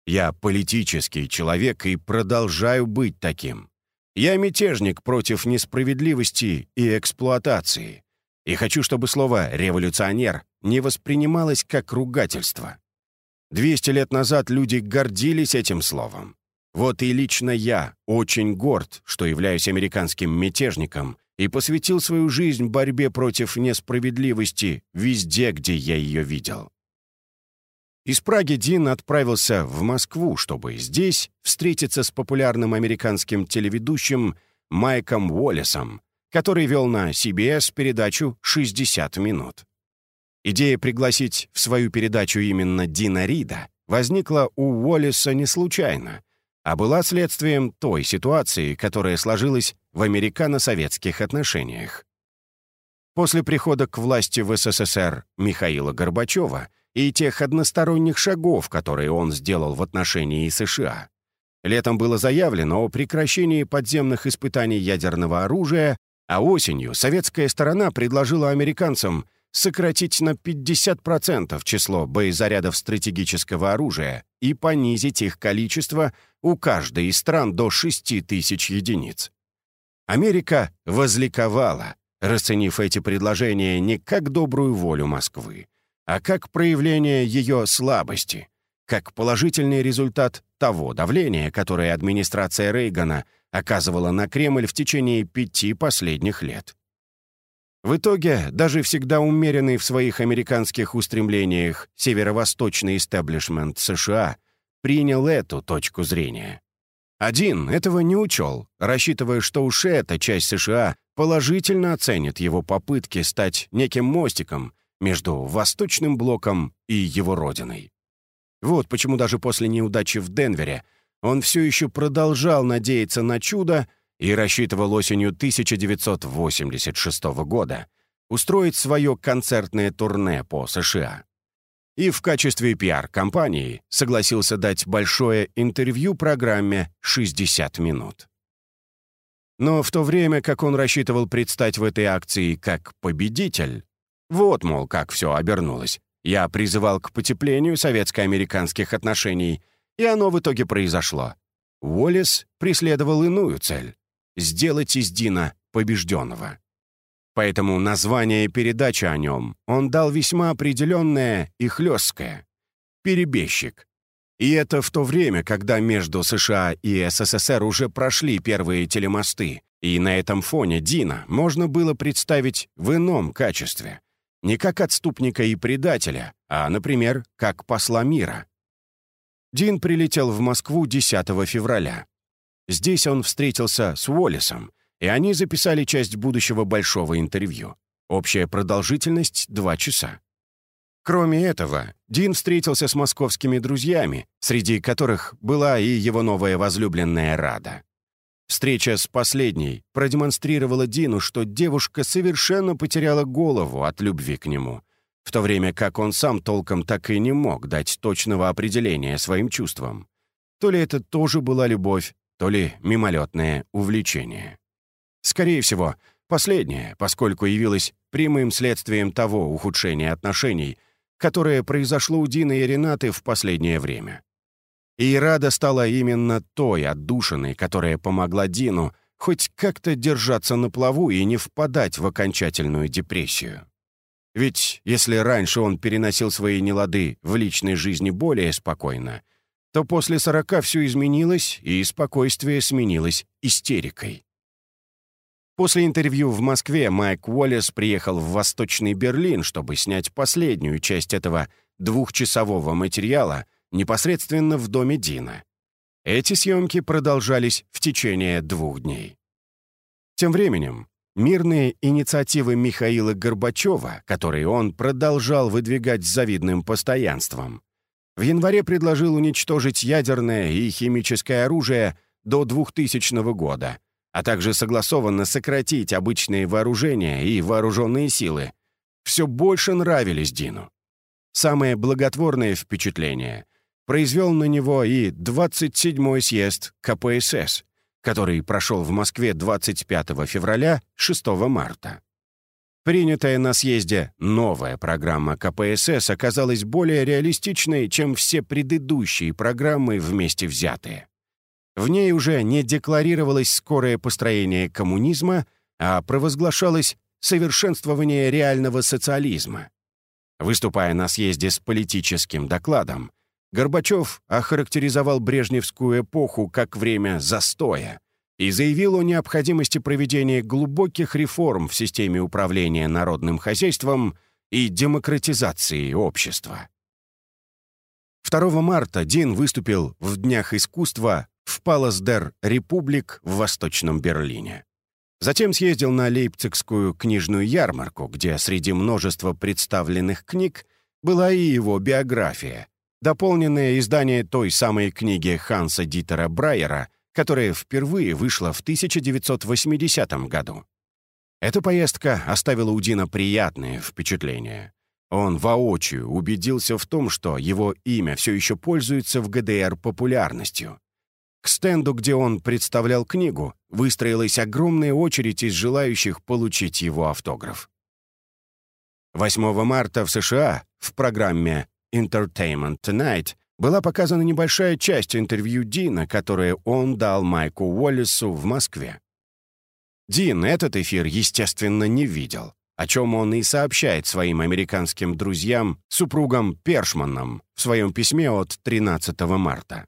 Я политический человек и продолжаю быть таким. Я мятежник против несправедливости и эксплуатации. И хочу, чтобы слово «революционер» не воспринималось как ругательство. 200 лет назад люди гордились этим словом. Вот и лично я очень горд, что являюсь американским мятежником и посвятил свою жизнь борьбе против несправедливости везде, где я ее видел. Из Праги Дин отправился в Москву, чтобы здесь встретиться с популярным американским телеведущим Майком Уоллесом, который вел на CBS передачу «60 минут». Идея пригласить в свою передачу именно Дина Рида возникла у Уоллеса не случайно, а была следствием той ситуации, которая сложилась в американо-советских отношениях. После прихода к власти в СССР Михаила Горбачева и тех односторонних шагов, которые он сделал в отношении США, летом было заявлено о прекращении подземных испытаний ядерного оружия, а осенью советская сторона предложила американцам сократить на 50% число боезарядов стратегического оружия и понизить их количество у каждой из стран до 6 тысяч единиц. Америка возликовала, расценив эти предложения не как добрую волю Москвы, а как проявление ее слабости, как положительный результат того давления, которое администрация Рейгана оказывала на Кремль в течение пяти последних лет. В итоге, даже всегда умеренный в своих американских устремлениях северо-восточный истеблишмент США принял эту точку зрения. Один этого не учел, рассчитывая, что уж эта часть США положительно оценит его попытки стать неким мостиком между Восточным блоком и его родиной. Вот почему даже после неудачи в Денвере он все еще продолжал надеяться на чудо и рассчитывал осенью 1986 года устроить свое концертное турне по США и в качестве пиар-компании согласился дать большое интервью программе «60 минут». Но в то время, как он рассчитывал предстать в этой акции как победитель, вот, мол, как все обернулось. Я призывал к потеплению советско-американских отношений, и оно в итоге произошло. Уоллес преследовал иную цель — сделать из Дина побежденного. Поэтому название передачи о нем он дал весьма определенное и хлесткое — «Перебежчик». И это в то время, когда между США и СССР уже прошли первые телемосты, и на этом фоне Дина можно было представить в ином качестве. Не как отступника и предателя, а, например, как посла мира. Дин прилетел в Москву 10 февраля. Здесь он встретился с Уоллесом, и они записали часть будущего большого интервью. Общая продолжительность — два часа. Кроме этого, Дин встретился с московскими друзьями, среди которых была и его новая возлюбленная Рада. Встреча с последней продемонстрировала Дину, что девушка совершенно потеряла голову от любви к нему, в то время как он сам толком так и не мог дать точного определения своим чувствам. То ли это тоже была любовь, то ли мимолетное увлечение. Скорее всего, последнее, поскольку явилось прямым следствием того ухудшения отношений, которое произошло у Дины и Ренаты в последнее время. И Рада стала именно той отдушиной, которая помогла Дину хоть как-то держаться на плаву и не впадать в окончательную депрессию. Ведь если раньше он переносил свои нелады в личной жизни более спокойно, то после сорока все изменилось, и спокойствие сменилось истерикой. После интервью в Москве Майк Уоллес приехал в Восточный Берлин, чтобы снять последнюю часть этого двухчасового материала непосредственно в доме Дина. Эти съемки продолжались в течение двух дней. Тем временем, мирные инициативы Михаила Горбачева, которые он продолжал выдвигать с завидным постоянством, в январе предложил уничтожить ядерное и химическое оружие до 2000 года, а также согласованно сократить обычные вооружения и вооруженные силы, все больше нравились Дину. Самое благотворное впечатление произвел на него и 27-й съезд КПСС, который прошел в Москве 25 февраля 6 марта. Принятая на съезде новая программа КПСС оказалась более реалистичной, чем все предыдущие программы вместе взятые. В ней уже не декларировалось скорое построение коммунизма, а провозглашалось совершенствование реального социализма. Выступая на съезде с политическим докладом, Горбачев охарактеризовал брежневскую эпоху как время застоя и заявил о необходимости проведения глубоких реформ в системе управления народным хозяйством и демократизации общества. 2 марта Дин выступил в Днях искусства в Паласдер Републик в Восточном Берлине. Затем съездил на Лейпцигскую книжную ярмарку, где среди множества представленных книг была и его биография, дополненное издание той самой книги Ханса Дитера Брайера, которая впервые вышла в 1980 году. Эта поездка оставила у Дина приятные впечатления. Он воочию убедился в том, что его имя все еще пользуется в ГДР популярностью. К стенду, где он представлял книгу, выстроилась огромная очередь из желающих получить его автограф. 8 марта в США в программе Entertainment Tonight была показана небольшая часть интервью Дина, которое он дал Майку Уоллесу в Москве. Дин этот эфир, естественно, не видел, о чем он и сообщает своим американским друзьям, супругам Першманам, в своем письме от 13 марта.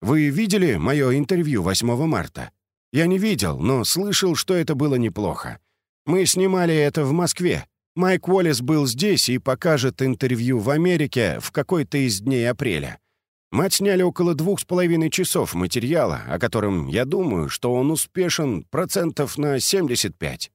«Вы видели мое интервью 8 марта? Я не видел, но слышал, что это было неплохо. Мы снимали это в Москве, Майк Уоллес был здесь и покажет интервью в Америке в какой-то из дней апреля. Мы отсняли около двух с половиной часов материала, о котором я думаю, что он успешен процентов на 75.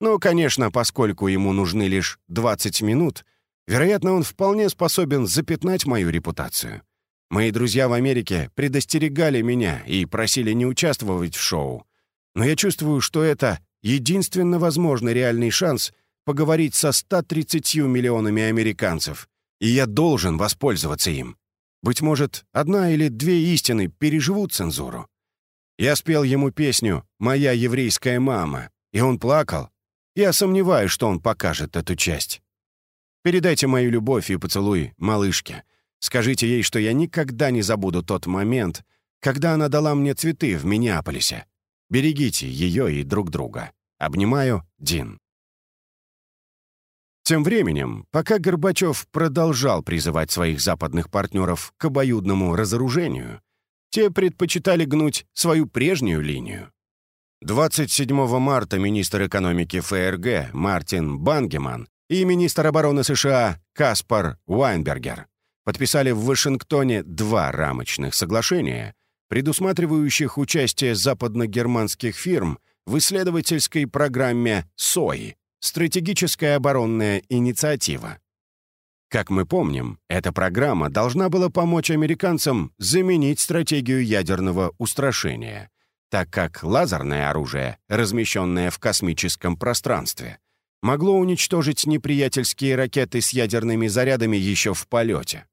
Ну, конечно, поскольку ему нужны лишь 20 минут, вероятно, он вполне способен запятнать мою репутацию. Мои друзья в Америке предостерегали меня и просили не участвовать в шоу. Но я чувствую, что это единственно возможный реальный шанс — поговорить со 130 миллионами американцев, и я должен воспользоваться им. Быть может, одна или две истины переживут цензуру. Я спел ему песню «Моя еврейская мама», и он плакал. Я сомневаюсь, что он покажет эту часть. Передайте мою любовь и поцелуй малышке. Скажите ей, что я никогда не забуду тот момент, когда она дала мне цветы в Миннеаполисе. Берегите ее и друг друга. Обнимаю, Дин. Тем временем, пока Горбачев продолжал призывать своих западных партнеров к обоюдному разоружению, те предпочитали гнуть свою прежнюю линию. 27 марта министр экономики ФРГ Мартин Бангеман и министр обороны США Каспар Уайнбергер подписали в Вашингтоне два рамочных соглашения, предусматривающих участие западно-германских фирм в исследовательской программе СОИ Стратегическая оборонная инициатива. Как мы помним, эта программа должна была помочь американцам заменить стратегию ядерного устрашения, так как лазерное оружие, размещенное в космическом пространстве, могло уничтожить неприятельские ракеты с ядерными зарядами еще в полете.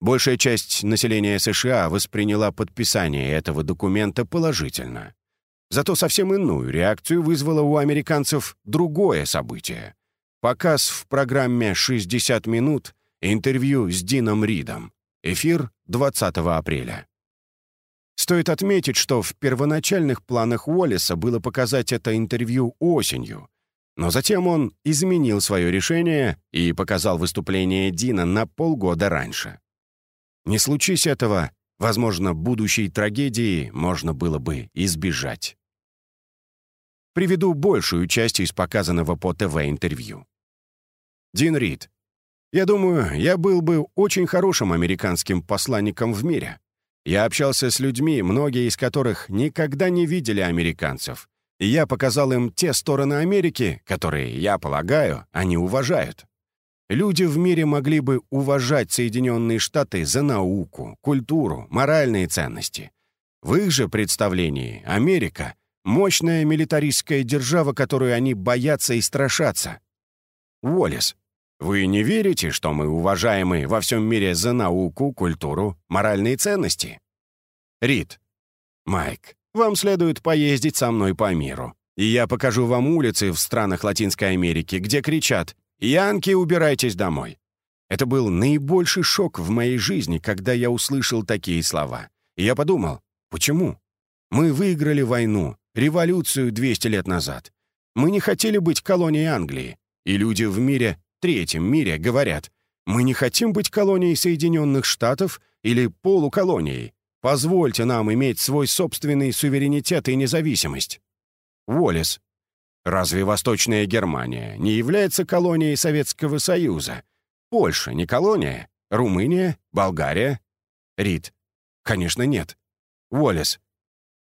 Большая часть населения США восприняла подписание этого документа положительно. Зато совсем иную реакцию вызвало у американцев другое событие. Показ в программе «60 минут» интервью с Дином Ридом. Эфир 20 апреля. Стоит отметить, что в первоначальных планах Уоллеса было показать это интервью осенью, но затем он изменил свое решение и показал выступление Дина на полгода раньше. Не случись этого, возможно, будущей трагедии можно было бы избежать. Приведу большую часть из показанного по ТВ-интервью. Дин Рид. Я думаю, я был бы очень хорошим американским посланником в мире. Я общался с людьми, многие из которых никогда не видели американцев. И я показал им те стороны Америки, которые, я полагаю, они уважают. Люди в мире могли бы уважать Соединенные Штаты за науку, культуру, моральные ценности. В их же представлении Америка — мощная милитаристская держава, которую они боятся и страшатся. Уоллес, вы не верите, что мы уважаемы во всем мире за науку, культуру, моральные ценности? Рид. Майк, вам следует поездить со мной по миру. И я покажу вам улицы в странах Латинской Америки, где кричат «Янки, убирайтесь домой!» Это был наибольший шок в моей жизни, когда я услышал такие слова. И я подумал, почему? Мы выиграли войну, революцию 200 лет назад. Мы не хотели быть колонией Англии. И люди в мире, третьем мире, говорят, мы не хотим быть колонией Соединенных Штатов или полуколонией. Позвольте нам иметь свой собственный суверенитет и независимость. Уоллес, Разве Восточная Германия не является колонией Советского Союза? Польша не колония? Румыния? Болгария? Рид. Конечно, нет. Уоллес.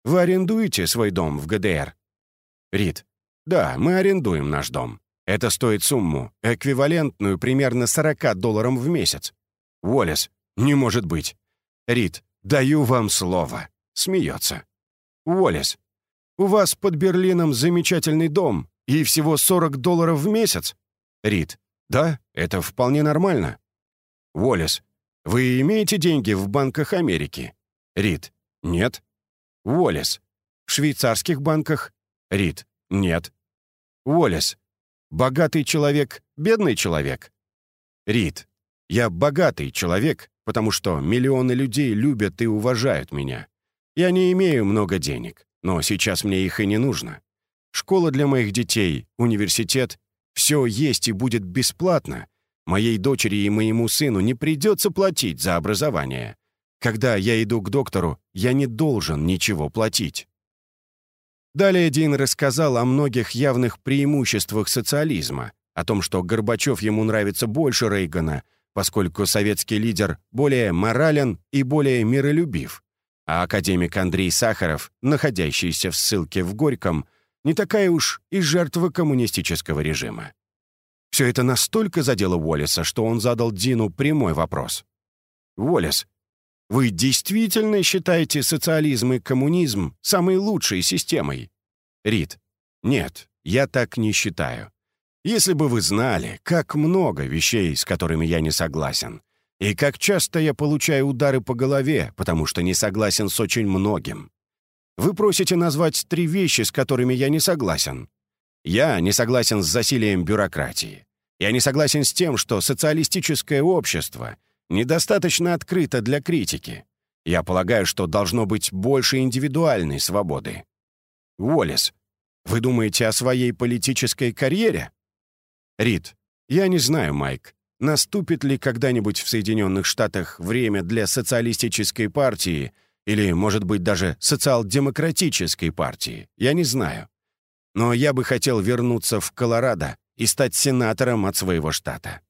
Вы арендуете свой дом в ГДР? Рид. Да, мы арендуем наш дом. Это стоит сумму, эквивалентную примерно 40 долларам в месяц. Уоллес. Не может быть. Рид. Даю вам слово. Смеется. Уоллес. У вас под Берлином замечательный дом и всего 40 долларов в месяц. Рид. Да, это вполне нормально. Уоллес. Вы имеете деньги в банках Америки? Рид. Нет. Уоллес. В швейцарских банках? Рид. Нет. Уоллес. Богатый человек, бедный человек? Рид. Я богатый человек, потому что миллионы людей любят и уважают меня. Я не имею много денег. Но сейчас мне их и не нужно. Школа для моих детей, университет — все есть и будет бесплатно. Моей дочери и моему сыну не придется платить за образование. Когда я иду к доктору, я не должен ничего платить. Далее Дин рассказал о многих явных преимуществах социализма, о том, что Горбачев ему нравится больше Рейгана, поскольку советский лидер более морален и более миролюбив, а академик Андрей Сахаров, находящийся в ссылке в Горьком, не такая уж и жертва коммунистического режима. Все это настолько задело Уоллеса, что он задал Дину прямой вопрос. «Уоллес, вы действительно считаете социализм и коммунизм самой лучшей системой?» Рид. «Нет, я так не считаю. Если бы вы знали, как много вещей, с которыми я не согласен, и как часто я получаю удары по голове, потому что не согласен с очень многим. Вы просите назвать три вещи, с которыми я не согласен. Я не согласен с засилием бюрократии. Я не согласен с тем, что социалистическое общество недостаточно открыто для критики. Я полагаю, что должно быть больше индивидуальной свободы. Уоллес, вы думаете о своей политической карьере? Рид, я не знаю, Майк. Наступит ли когда-нибудь в Соединенных Штатах время для социалистической партии или, может быть, даже социал-демократической партии? Я не знаю. Но я бы хотел вернуться в Колорадо и стать сенатором от своего штата.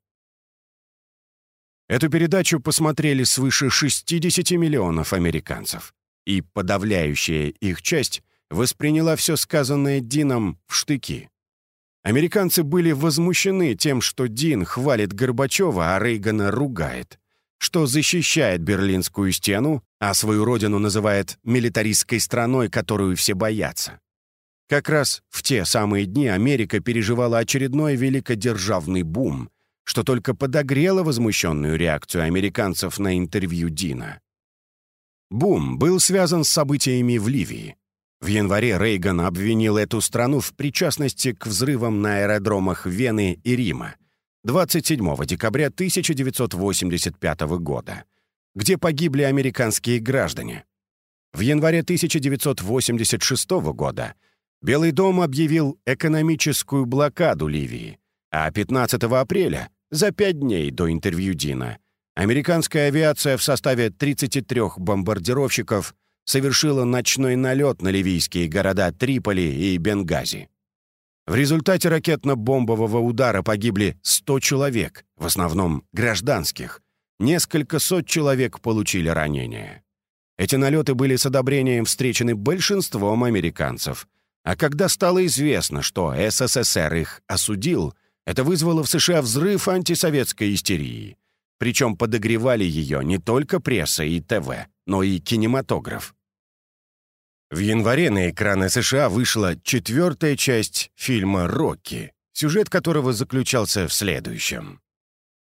Эту передачу посмотрели свыше 60 миллионов американцев, и подавляющая их часть восприняла все сказанное Дином в штыки. Американцы были возмущены тем, что Дин хвалит Горбачева, а Рейгана ругает, что защищает Берлинскую стену, а свою родину называет милитаристской страной, которую все боятся. Как раз в те самые дни Америка переживала очередной великодержавный бум, что только подогрело возмущенную реакцию американцев на интервью Дина. Бум был связан с событиями в Ливии. В январе Рейган обвинил эту страну в причастности к взрывам на аэродромах Вены и Рима 27 декабря 1985 года, где погибли американские граждане. В январе 1986 года Белый дом объявил экономическую блокаду Ливии, а 15 апреля, за пять дней до интервью Дина, американская авиация в составе 33 бомбардировщиков совершила ночной налет на ливийские города Триполи и Бенгази. В результате ракетно-бомбового удара погибли 100 человек, в основном гражданских. Несколько сот человек получили ранения. Эти налеты были с одобрением встречены большинством американцев. А когда стало известно, что СССР их осудил, это вызвало в США взрыв антисоветской истерии. Причем подогревали ее не только пресса и ТВ, но и кинематограф. В январе на экраны США вышла четвертая часть фильма «Рокки», сюжет которого заключался в следующем.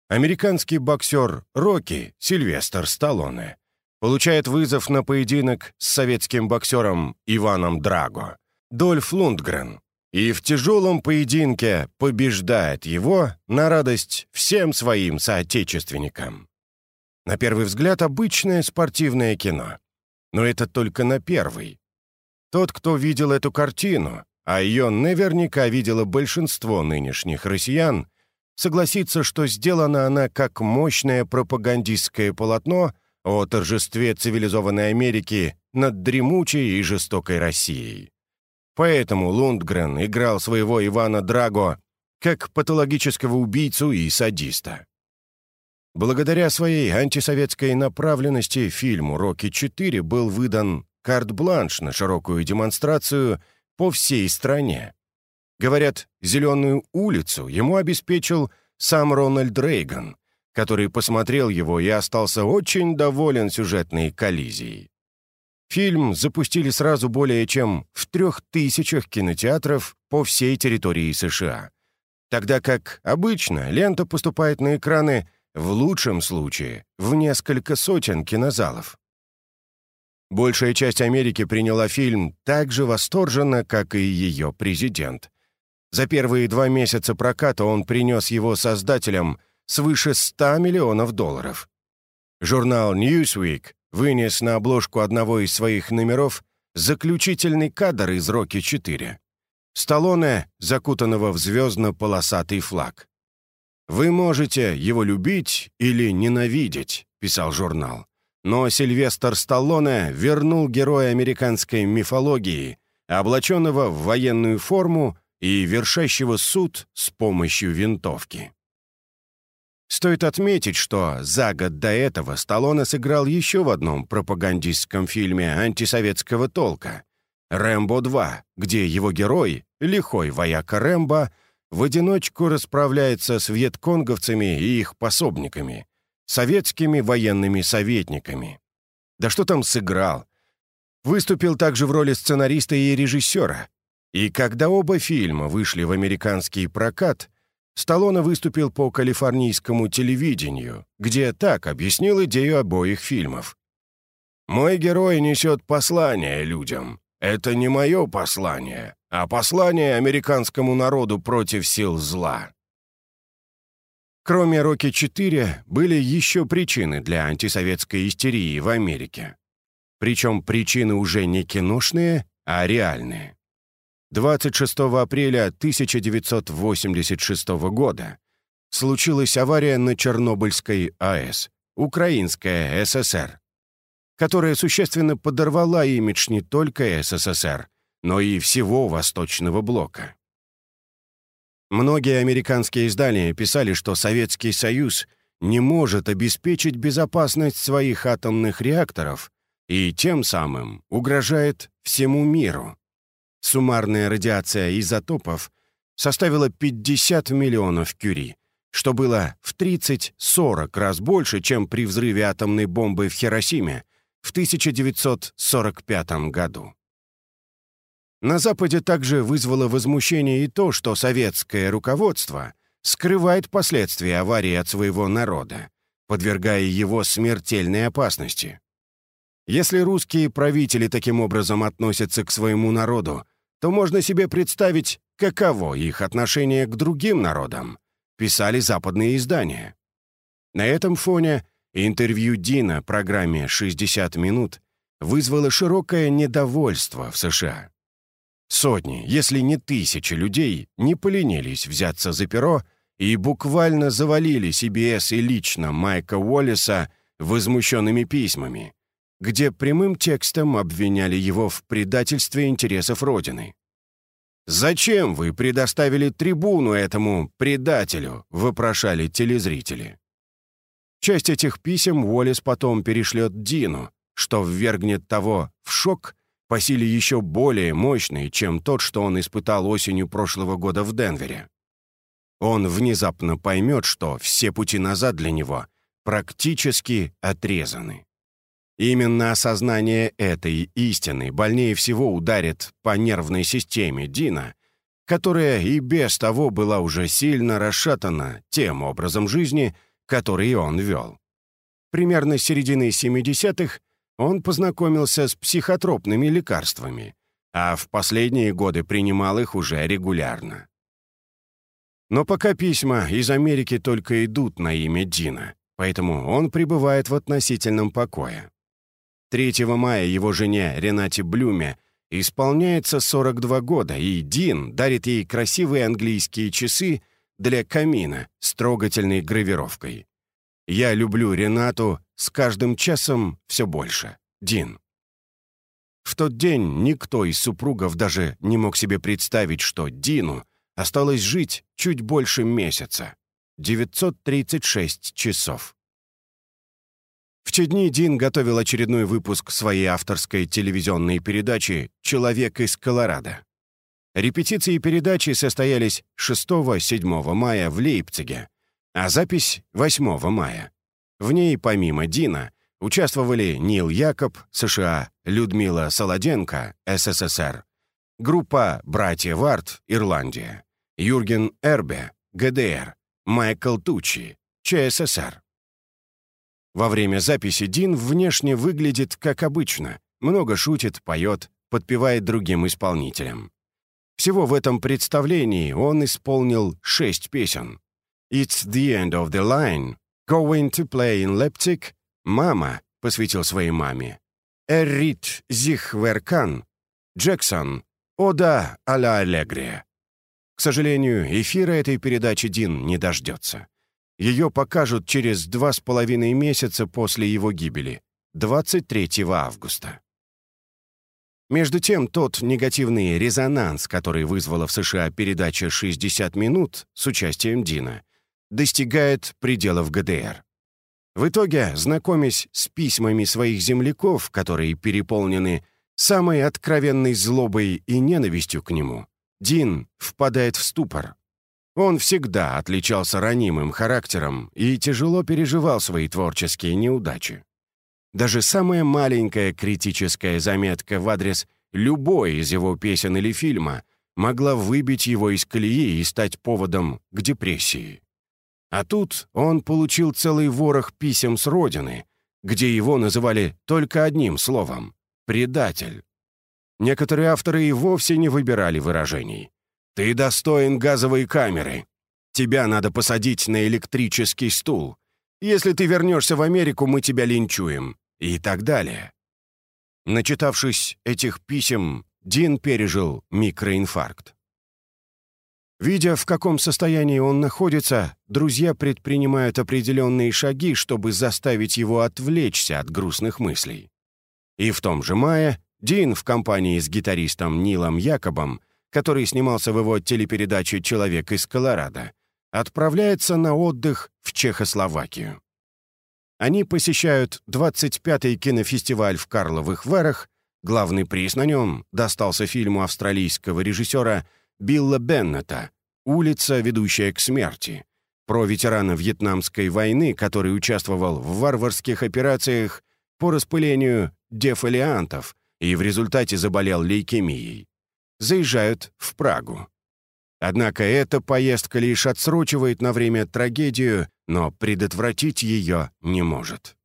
Американский боксер Рокки Сильвестр Сталлоне получает вызов на поединок с советским боксером Иваном Драго, Дольф Лундгрен, и в тяжелом поединке побеждает его на радость всем своим соотечественникам. На первый взгляд обычное спортивное кино. Но это только на первый. Тот, кто видел эту картину, а ее наверняка видело большинство нынешних россиян, согласится, что сделана она как мощное пропагандистское полотно о торжестве цивилизованной Америки над дремучей и жестокой Россией. Поэтому Лундгрен играл своего Ивана Драго как патологического убийцу и садиста. Благодаря своей антисоветской направленности фильму «Рокки-4» был выдан карт-бланш на широкую демонстрацию по всей стране. Говорят, «Зеленую улицу» ему обеспечил сам Рональд Рейган, который посмотрел его и остался очень доволен сюжетной коллизией. Фильм запустили сразу более чем в трех тысячах кинотеатров по всей территории США, тогда как обычно лента поступает на экраны в лучшем случае в несколько сотен кинозалов. Большая часть Америки приняла фильм так же восторженно, как и ее президент. За первые два месяца проката он принес его создателям свыше 100 миллионов долларов. Журнал Newsweek вынес на обложку одного из своих номеров заключительный кадр из «Рокки-4». Сталлоне, закутанного в звездно-полосатый флаг. «Вы можете его любить или ненавидеть», — писал журнал. Но Сильвестр Сталлоне вернул героя американской мифологии, облаченного в военную форму и вершащего суд с помощью винтовки. Стоит отметить, что за год до этого Сталлоне сыграл еще в одном пропагандистском фильме антисоветского толка «Рэмбо 2», где его герой, лихой вояка Рэмбо, в одиночку расправляется с вьетконговцами и их пособниками, советскими военными советниками. Да что там сыграл? Выступил также в роли сценариста и режиссера. И когда оба фильма вышли в американский прокат, Сталлоне выступил по калифорнийскому телевидению, где так объяснил идею обоих фильмов. «Мой герой несет послание людям. Это не мое послание, а послание американскому народу против сил зла. Кроме «Рокки-4» были еще причины для антисоветской истерии в Америке. Причем причины уже не киношные, а реальные. 26 апреля 1986 года случилась авария на Чернобыльской АЭС, Украинская ССР, которая существенно подорвала имидж не только СССР, но и всего Восточного блока. Многие американские издания писали, что Советский Союз не может обеспечить безопасность своих атомных реакторов и тем самым угрожает всему миру. Суммарная радиация изотопов составила 50 миллионов кюри, что было в 30-40 раз больше, чем при взрыве атомной бомбы в Хиросиме в 1945 году. На Западе также вызвало возмущение и то, что советское руководство скрывает последствия аварии от своего народа, подвергая его смертельной опасности. Если русские правители таким образом относятся к своему народу, то можно себе представить, каково их отношение к другим народам, писали западные издания. На этом фоне интервью Дина программе «60 минут» вызвало широкое недовольство в США. Сотни, если не тысячи людей не поленились взяться за перо и буквально завалили CBS и лично Майка Уоллеса возмущенными письмами, где прямым текстом обвиняли его в предательстве интересов Родины. «Зачем вы предоставили трибуну этому предателю?» — вопрошали телезрители. Часть этих писем Уоллес потом перешлет Дину, что ввергнет того в шок по силе еще более мощный, чем тот, что он испытал осенью прошлого года в Денвере. Он внезапно поймет, что все пути назад для него практически отрезаны. Именно осознание этой истины больнее всего ударит по нервной системе Дина, которая и без того была уже сильно расшатана тем образом жизни, который он вел. Примерно с середины 70-х он познакомился с психотропными лекарствами, а в последние годы принимал их уже регулярно. Но пока письма из Америки только идут на имя Дина, поэтому он пребывает в относительном покое. 3 мая его жене Ренате Блюме исполняется 42 года, и Дин дарит ей красивые английские часы для камина с трогательной гравировкой. «Я люблю Ренату с каждым часом все больше. Дин». В тот день никто из супругов даже не мог себе представить, что Дину осталось жить чуть больше месяца. 936 часов. В те дни Дин готовил очередной выпуск своей авторской телевизионной передачи «Человек из Колорадо». Репетиции передачи состоялись 6-7 мая в Лейпциге, а запись — 8 мая. В ней, помимо Дина, участвовали Нил Якоб, США, Людмила Солоденко, СССР, группа «Братья Варт», Ирландия, Юрген Эрбе, ГДР, Майкл Тучи, ЧССР. Во время записи Дин внешне выглядит как обычно, много шутит, поет, подпевает другим исполнителям. Всего в этом представлении он исполнил шесть песен. «It's the end of the line», «Going to play in Leipzig», «Мама» посвятил своей маме, «Эррит Зихверкан», «Джексон», «Ода а ла Аллегрия». К сожалению, эфира этой передачи Дин не дождется. Ее покажут через два с половиной месяца после его гибели, 23 августа. Между тем, тот негативный резонанс, который вызвала в США передача «60 минут» с участием Дина, достигает пределов ГДР. В итоге, знакомясь с письмами своих земляков, которые переполнены самой откровенной злобой и ненавистью к нему, Дин впадает в ступор. Он всегда отличался ранимым характером и тяжело переживал свои творческие неудачи. Даже самая маленькая критическая заметка в адрес любой из его песен или фильма могла выбить его из колеи и стать поводом к депрессии. А тут он получил целый ворох писем с родины, где его называли только одним словом — «предатель». Некоторые авторы и вовсе не выбирали выражений. «Ты достоин газовой камеры. Тебя надо посадить на электрический стул. Если ты вернешься в Америку, мы тебя линчуем». И так далее. Начитавшись этих писем, Дин пережил микроинфаркт. Видя, в каком состоянии он находится, друзья предпринимают определенные шаги, чтобы заставить его отвлечься от грустных мыслей. И в том же мае Дин в компании с гитаристом Нилом Якобом который снимался в его телепередаче «Человек из Колорадо», отправляется на отдых в Чехословакию. Они посещают 25-й кинофестиваль в Карловых Варах, главный приз на нем достался фильму австралийского режиссера Билла Беннета «Улица, ведущая к смерти», про ветерана Вьетнамской войны, который участвовал в варварских операциях по распылению дефолиантов и в результате заболел лейкемией заезжают в Прагу. Однако эта поездка лишь отсрочивает на время трагедию, но предотвратить ее не может.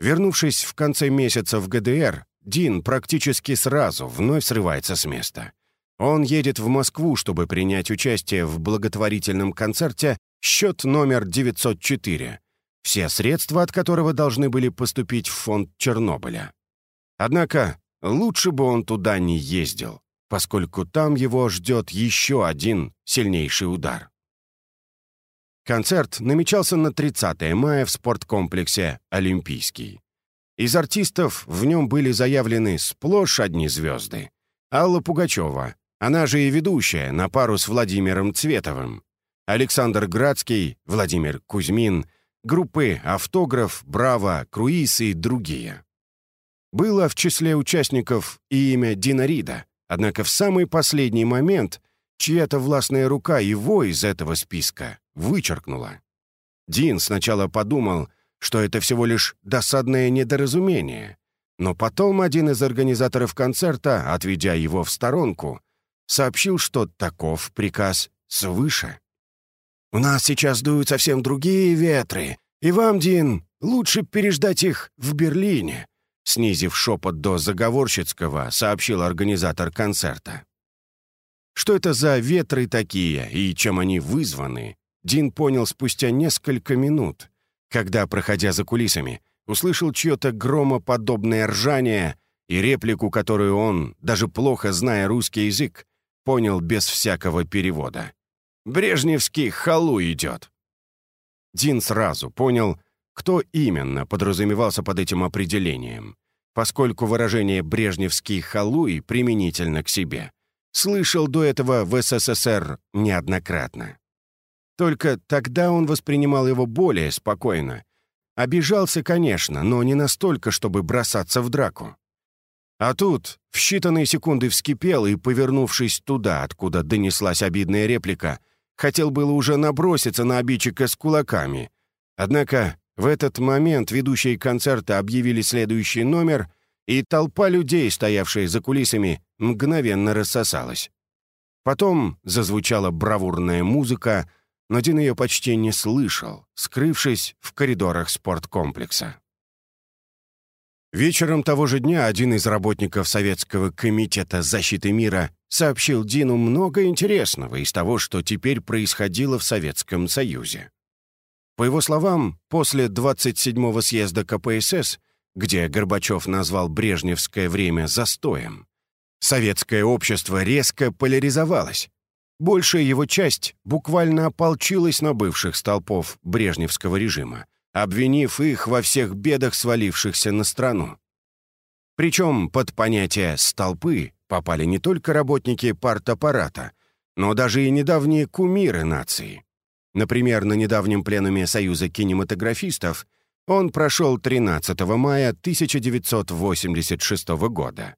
Вернувшись в конце месяца в ГДР, Дин практически сразу вновь срывается с места. Он едет в Москву, чтобы принять участие в благотворительном концерте «Счет номер 904», все средства от которого должны были поступить в фонд Чернобыля. Однако Лучше бы он туда не ездил, поскольку там его ждет еще один сильнейший удар. Концерт намечался на 30 мая в спорткомплексе «Олимпийский». Из артистов в нем были заявлены сплошь одни звезды. Алла Пугачева, она же и ведущая, на пару с Владимиром Цветовым. Александр Градский, Владимир Кузьмин, группы «Автограф», «Браво», «Круиз» и другие. Было в числе участников и имя Дина Рида, однако в самый последний момент чья-то властная рука его из этого списка вычеркнула. Дин сначала подумал, что это всего лишь досадное недоразумение, но потом один из организаторов концерта, отведя его в сторонку, сообщил, что таков приказ свыше. «У нас сейчас дуют совсем другие ветры, и вам, Дин, лучше переждать их в Берлине», снизив шепот до заговорщицкого, сообщил организатор концерта. Что это за ветры такие и чем они вызваны, Дин понял спустя несколько минут, когда, проходя за кулисами, услышал чье-то громоподобное ржание и реплику, которую он, даже плохо зная русский язык, понял без всякого перевода. «Брежневский халу идет!» Дин сразу понял, кто именно подразумевался под этим определением, поскольку выражение «брежневский халуй» применительно к себе слышал до этого в СССР неоднократно. Только тогда он воспринимал его более спокойно. Обижался, конечно, но не настолько, чтобы бросаться в драку. А тут в считанные секунды вскипел и, повернувшись туда, откуда донеслась обидная реплика, хотел было уже наброситься на обидчика с кулаками. Однако в этот момент ведущие концерта объявили следующий номер, и толпа людей, стоявшая за кулисами, мгновенно рассосалась. Потом зазвучала бравурная музыка, но Дин ее почти не слышал, скрывшись в коридорах спорткомплекса. Вечером того же дня один из работников Советского комитета защиты мира сообщил Дину много интересного из того, что теперь происходило в Советском Союзе. По его словам, после 27-го съезда КПСС, где Горбачев назвал брежневское время застоем, советское общество резко поляризовалось. Большая его часть буквально ополчилась на бывших столпов брежневского режима, обвинив их во всех бедах, свалившихся на страну. Причем под понятие «столпы» попали не только работники партаппарата, но даже и недавние кумиры нации. Например, на недавнем пленуме Союза кинематографистов он прошел 13 мая 1986 года.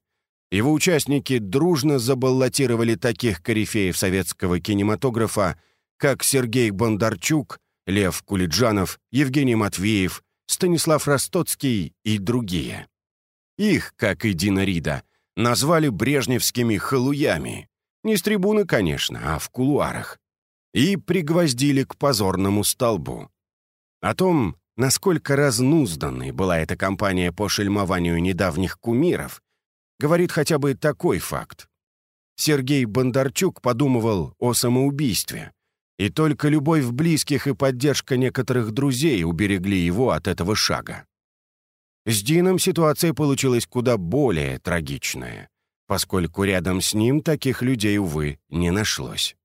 Его участники дружно забаллотировали таких корифеев советского кинематографа, как Сергей Бондарчук, Лев Кулиджанов, Евгений Матвеев, Станислав Ростоцкий и другие. Их, как и Дина Рида, назвали брежневскими халуями. Не с трибуны, конечно, а в кулуарах. И пригвоздили к позорному столбу. О том, насколько разнузданной была эта кампания по шельмованию недавних кумиров, говорит хотя бы такой факт. Сергей Бондарчук подумывал о самоубийстве, и только любовь близких и поддержка некоторых друзей уберегли его от этого шага. С Дином ситуация получилась куда более трагичная, поскольку рядом с ним таких людей, увы, не нашлось.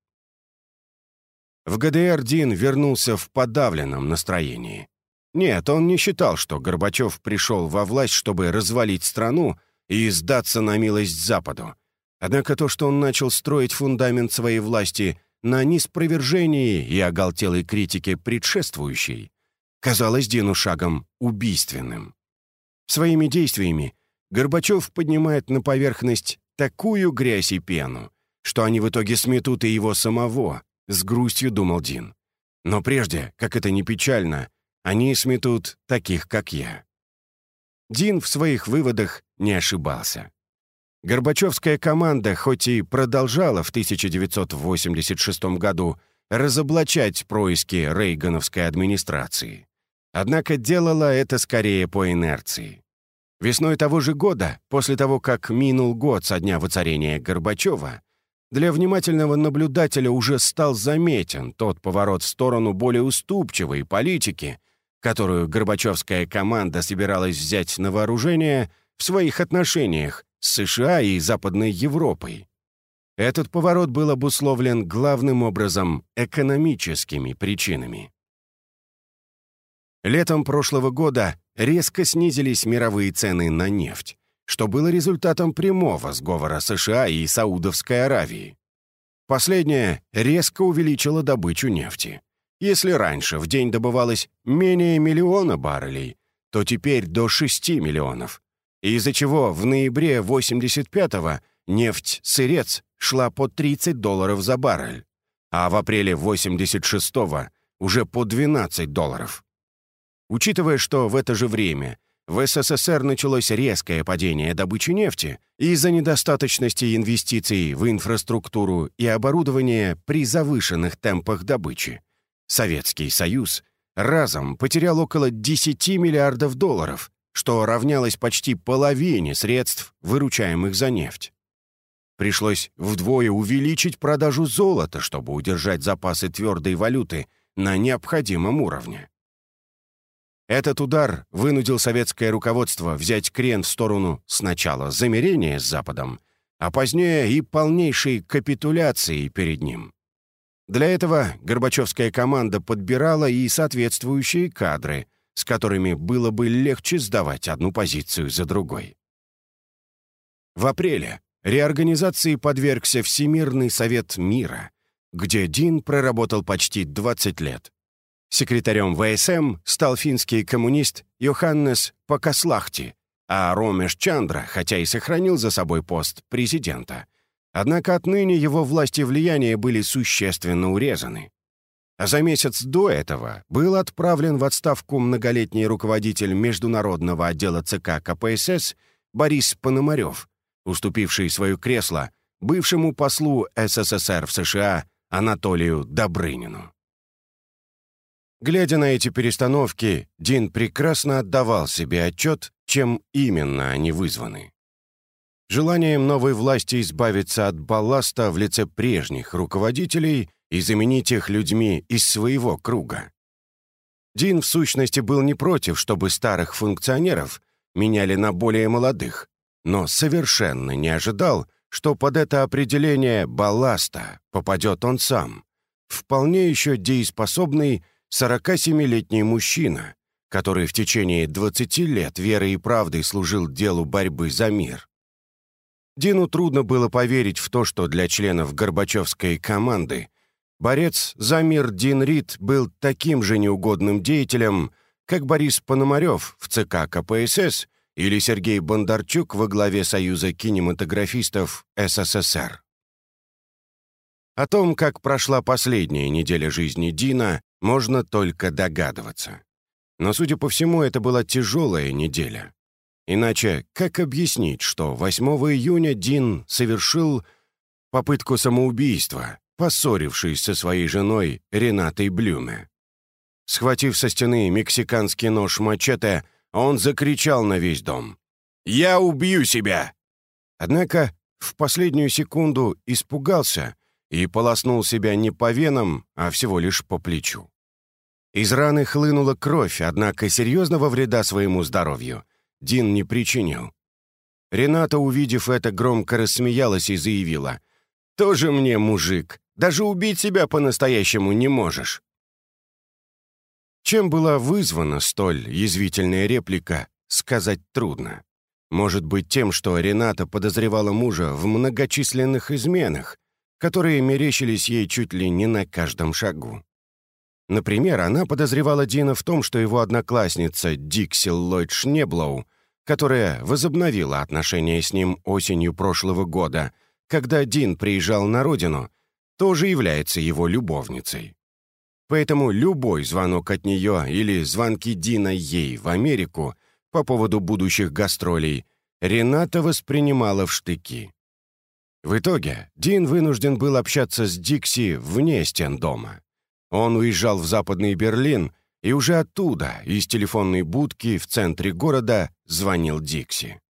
В ГДР Дин вернулся в подавленном настроении. Нет, он не считал, что Горбачев пришел во власть, чтобы развалить страну и сдаться на милость Западу. Однако то, что он начал строить фундамент своей власти – на неспровержении и оголтелой критике предшествующей, казалось Дину шагом убийственным. Своими действиями Горбачев поднимает на поверхность такую грязь и пену, что они в итоге сметут и его самого, с грустью думал Дин. Но прежде, как это ни печально, они сметут таких, как я. Дин в своих выводах не ошибался. Горбачевская команда хоть и продолжала в 1986 году разоблачать происки рейгановской администрации, однако делала это скорее по инерции. Весной того же года, после того, как минул год со дня воцарения Горбачева, для внимательного наблюдателя уже стал заметен тот поворот в сторону более уступчивой политики, которую Горбачевская команда собиралась взять на вооружение в своих отношениях с США и Западной Европой. Этот поворот был обусловлен главным образом экономическими причинами. Летом прошлого года резко снизились мировые цены на нефть, что было результатом прямого сговора США и Саудовской Аравии. Последняя резко увеличила добычу нефти. Если раньше в день добывалось менее миллиона баррелей, то теперь до 6 миллионов, из-за чего в ноябре 85-го нефть-сырец шла по 30 долларов за баррель, а в апреле 86-го уже по 12 долларов. Учитывая, что в это же время в СССР началось резкое падение добычи нефти из-за недостаточности инвестиций в инфраструктуру и оборудование при завышенных темпах добычи, Советский Союз разом потерял около 10 миллиардов долларов, что равнялось почти половине средств, выручаемых за нефть. Пришлось вдвое увеличить продажу золота, чтобы удержать запасы твердой валюты на необходимом уровне. Этот удар вынудил советское руководство взять крен в сторону сначала замерения с Западом, а позднее и полнейшей капитуляции перед ним. Для этого Горбачевская команда подбирала и соответствующие кадры, с которыми было бы легче сдавать одну позицию за другой. В апреле реорганизации подвергся Всемирный совет мира, где Дин проработал почти 20 лет. Секретарем ВСМ стал финский коммунист Йоханнес Покаслахти, а Ромеш Чандра, хотя и сохранил за собой пост президента, однако отныне его власть и влияние были существенно урезаны. А за месяц до этого был отправлен в отставку многолетний руководитель международного отдела ЦК КПСС Борис Пономарев, уступивший свое кресло бывшему послу СССР в США Анатолию Добрынину. Глядя на эти перестановки, Дин прекрасно отдавал себе отчет, чем именно они вызваны. Желанием новой власти избавиться от балласта в лице прежних руководителей и заменить их людьми из своего круга. Дин, в сущности, был не против, чтобы старых функционеров меняли на более молодых, но совершенно не ожидал, что под это определение балласта попадет он сам, вполне еще дееспособный 47-летний мужчина, который в течение 20 лет верой и правдой служил делу борьбы за мир. Дину трудно было поверить в то, что для членов Горбачевской команды борец за мир Дин Рид был таким же неугодным деятелем, как Борис Пономарев в ЦК КПСС или Сергей Бондарчук во главе Союза кинематографистов СССР. О том, как прошла последняя неделя жизни Дина, можно только догадываться. Но, судя по всему, это была тяжелая неделя. Иначе как объяснить, что 8 июня Дин совершил попытку самоубийства, поссорившись со своей женой Ренатой Блюме? Схватив со стены мексиканский нож мачете, он закричал на весь дом. «Я убью себя!» Однако в последнюю секунду испугался и полоснул себя не по венам, а всего лишь по плечу. Из раны хлынула кровь, однако серьезного вреда своему здоровью Дин не причинил. Рената, увидев это, громко рассмеялась и заявила. «Тоже мне мужик. Даже убить себя по-настоящему не можешь». Чем была вызвана столь язвительная реплика, сказать трудно. Может быть, тем, что Рената подозревала мужа в многочисленных изменах, которые мерещились ей чуть ли не на каждом шагу. Например, она подозревала Дина в том, что его одноклассница Диксил Ллойд Шнеблоу, которая возобновила отношения с ним осенью прошлого года, когда Дин приезжал на родину, тоже является его любовницей. Поэтому любой звонок от нее или звонки Дина ей в Америку по поводу будущих гастролей Рената воспринимала в штыки. В итоге Дин вынужден был общаться с Дикси вне стен дома. Он уезжал в Западный Берлин, и уже оттуда, из телефонной будки в центре города, звонил Дикси.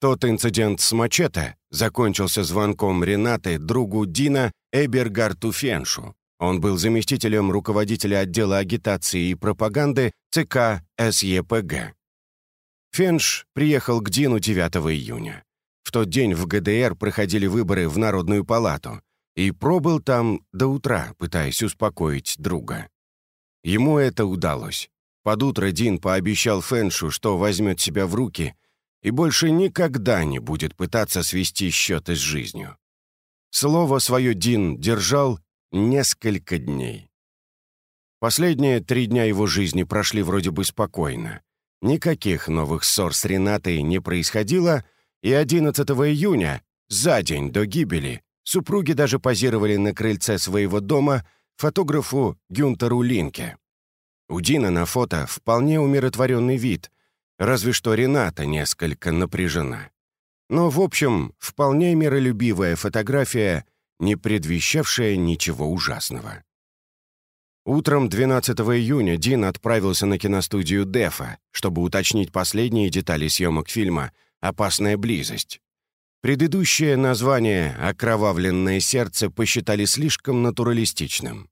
Тот инцидент с мачете закончился звонком Ренаты другу Дина Эбергарту Феншу. Он был заместителем руководителя отдела агитации и пропаганды ЦК СЕПГ. Фенш приехал к Дину 9 июня. В тот день в ГДР проходили выборы в Народную палату, и пробыл там до утра, пытаясь успокоить друга. Ему это удалось. Под утро Дин пообещал Фэншу, что возьмет себя в руки и больше никогда не будет пытаться свести счеты с жизнью. Слово свое Дин держал несколько дней. Последние три дня его жизни прошли вроде бы спокойно. Никаких новых ссор с Ренатой не происходило, и 11 июня, за день до гибели, супруги даже позировали на крыльце своего дома фотографу Гюнтеру Линке. У Дина на фото вполне умиротворенный вид, разве что Рената несколько напряжена. Но, в общем, вполне миролюбивая фотография, не предвещавшая ничего ужасного. Утром 12 июня Дин отправился на киностудию «Дефа», чтобы уточнить последние детали съемок фильма «Опасная близость». Предыдущее название «Окровавленное сердце» посчитали слишком натуралистичным.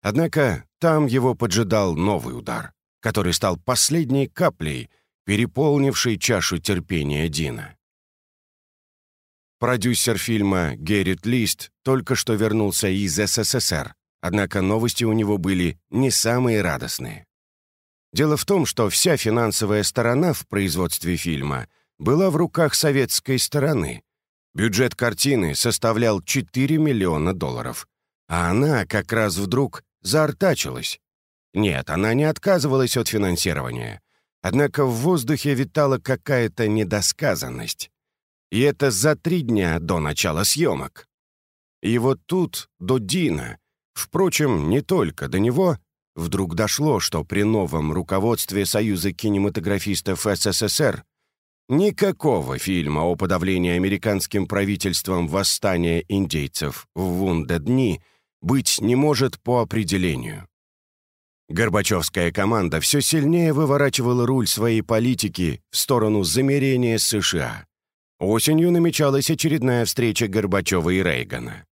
Однако там его поджидал новый удар, который стал последней каплей, переполнившей чашу терпения Дина. Продюсер фильма Геррит Лист только что вернулся из СССР, однако новости у него были не самые радостные. Дело в том, что вся финансовая сторона в производстве фильма была в руках советской стороны. Бюджет картины составлял 4 миллиона долларов, а она как раз вдруг заортачилась. Нет, она не отказывалась от финансирования. Однако в воздухе витала какая-то недосказанность. И это за три дня до начала съемок. И вот тут до Дина, впрочем, не только до него, вдруг дошло, что при новом руководстве Союза кинематографистов СССР никакого фильма о подавлении американским правительством восстания индейцев в Вунде-дни — быть не может по определению. Горбачевская команда все сильнее выворачивала руль своей политики в сторону замерения США. Осенью намечалась очередная встреча Горбачева и Рейгана.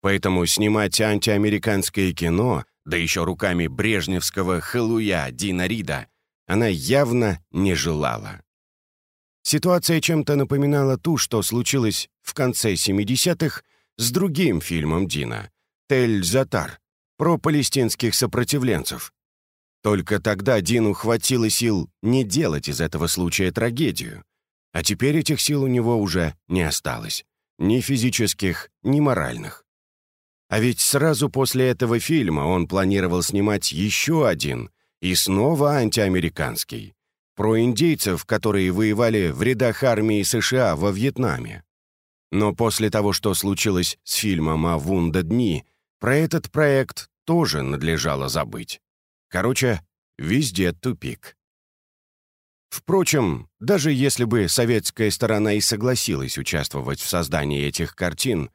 Поэтому снимать антиамериканское кино, да еще руками брежневского халуя Дина Рида, она явно не желала. Ситуация чем-то напоминала ту, что случилось в конце 70-х с другим фильмом Дина Тель-Затар, про палестинских сопротивленцев. Только тогда Дину хватило сил не делать из этого случая трагедию. А теперь этих сил у него уже не осталось. Ни физических, ни моральных. А ведь сразу после этого фильма он планировал снимать еще один, и снова антиамериканский, про индейцев, которые воевали в рядах армии США во Вьетнаме. Но после того, что случилось с фильмом о Вунда дни», про этот проект тоже надлежало забыть. Короче, везде тупик. Впрочем, даже если бы советская сторона и согласилась участвовать в создании этих картин,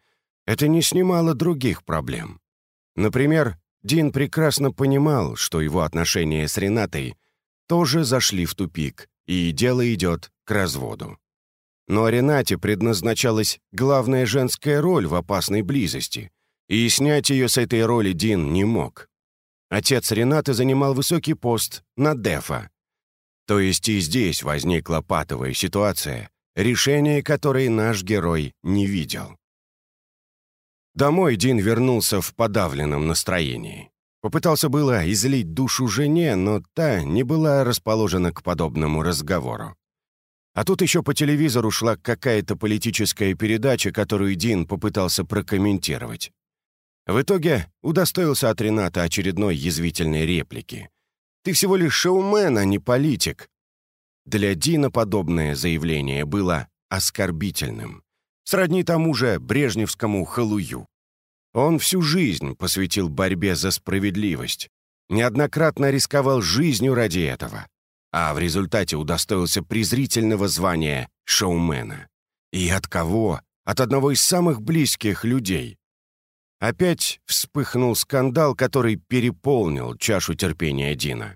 это не снимало других проблем. Например, Дин прекрасно понимал, что его отношения с Ренатой тоже зашли в тупик, и дело идет к разводу. Но Ренате предназначалась главная женская роль в опасной близости — и снять ее с этой роли Дин не мог. Отец Ренаты занимал высокий пост на Дефа. То есть и здесь возникла патовая ситуация, решение которой наш герой не видел. Домой Дин вернулся в подавленном настроении. Попытался было излить душу жене, но та не была расположена к подобному разговору. А тут еще по телевизору шла какая-то политическая передача, которую Дин попытался прокомментировать. В итоге удостоился от Рената очередной язвительной реплики. «Ты всего лишь шоумен, а не политик». Для Дина подобное заявление было оскорбительным. Сродни тому же брежневскому халую. Он всю жизнь посвятил борьбе за справедливость, неоднократно рисковал жизнью ради этого, а в результате удостоился презрительного звания шоумена. И от кого? От одного из самых близких людей. Опять вспыхнул скандал, который переполнил чашу терпения Дина.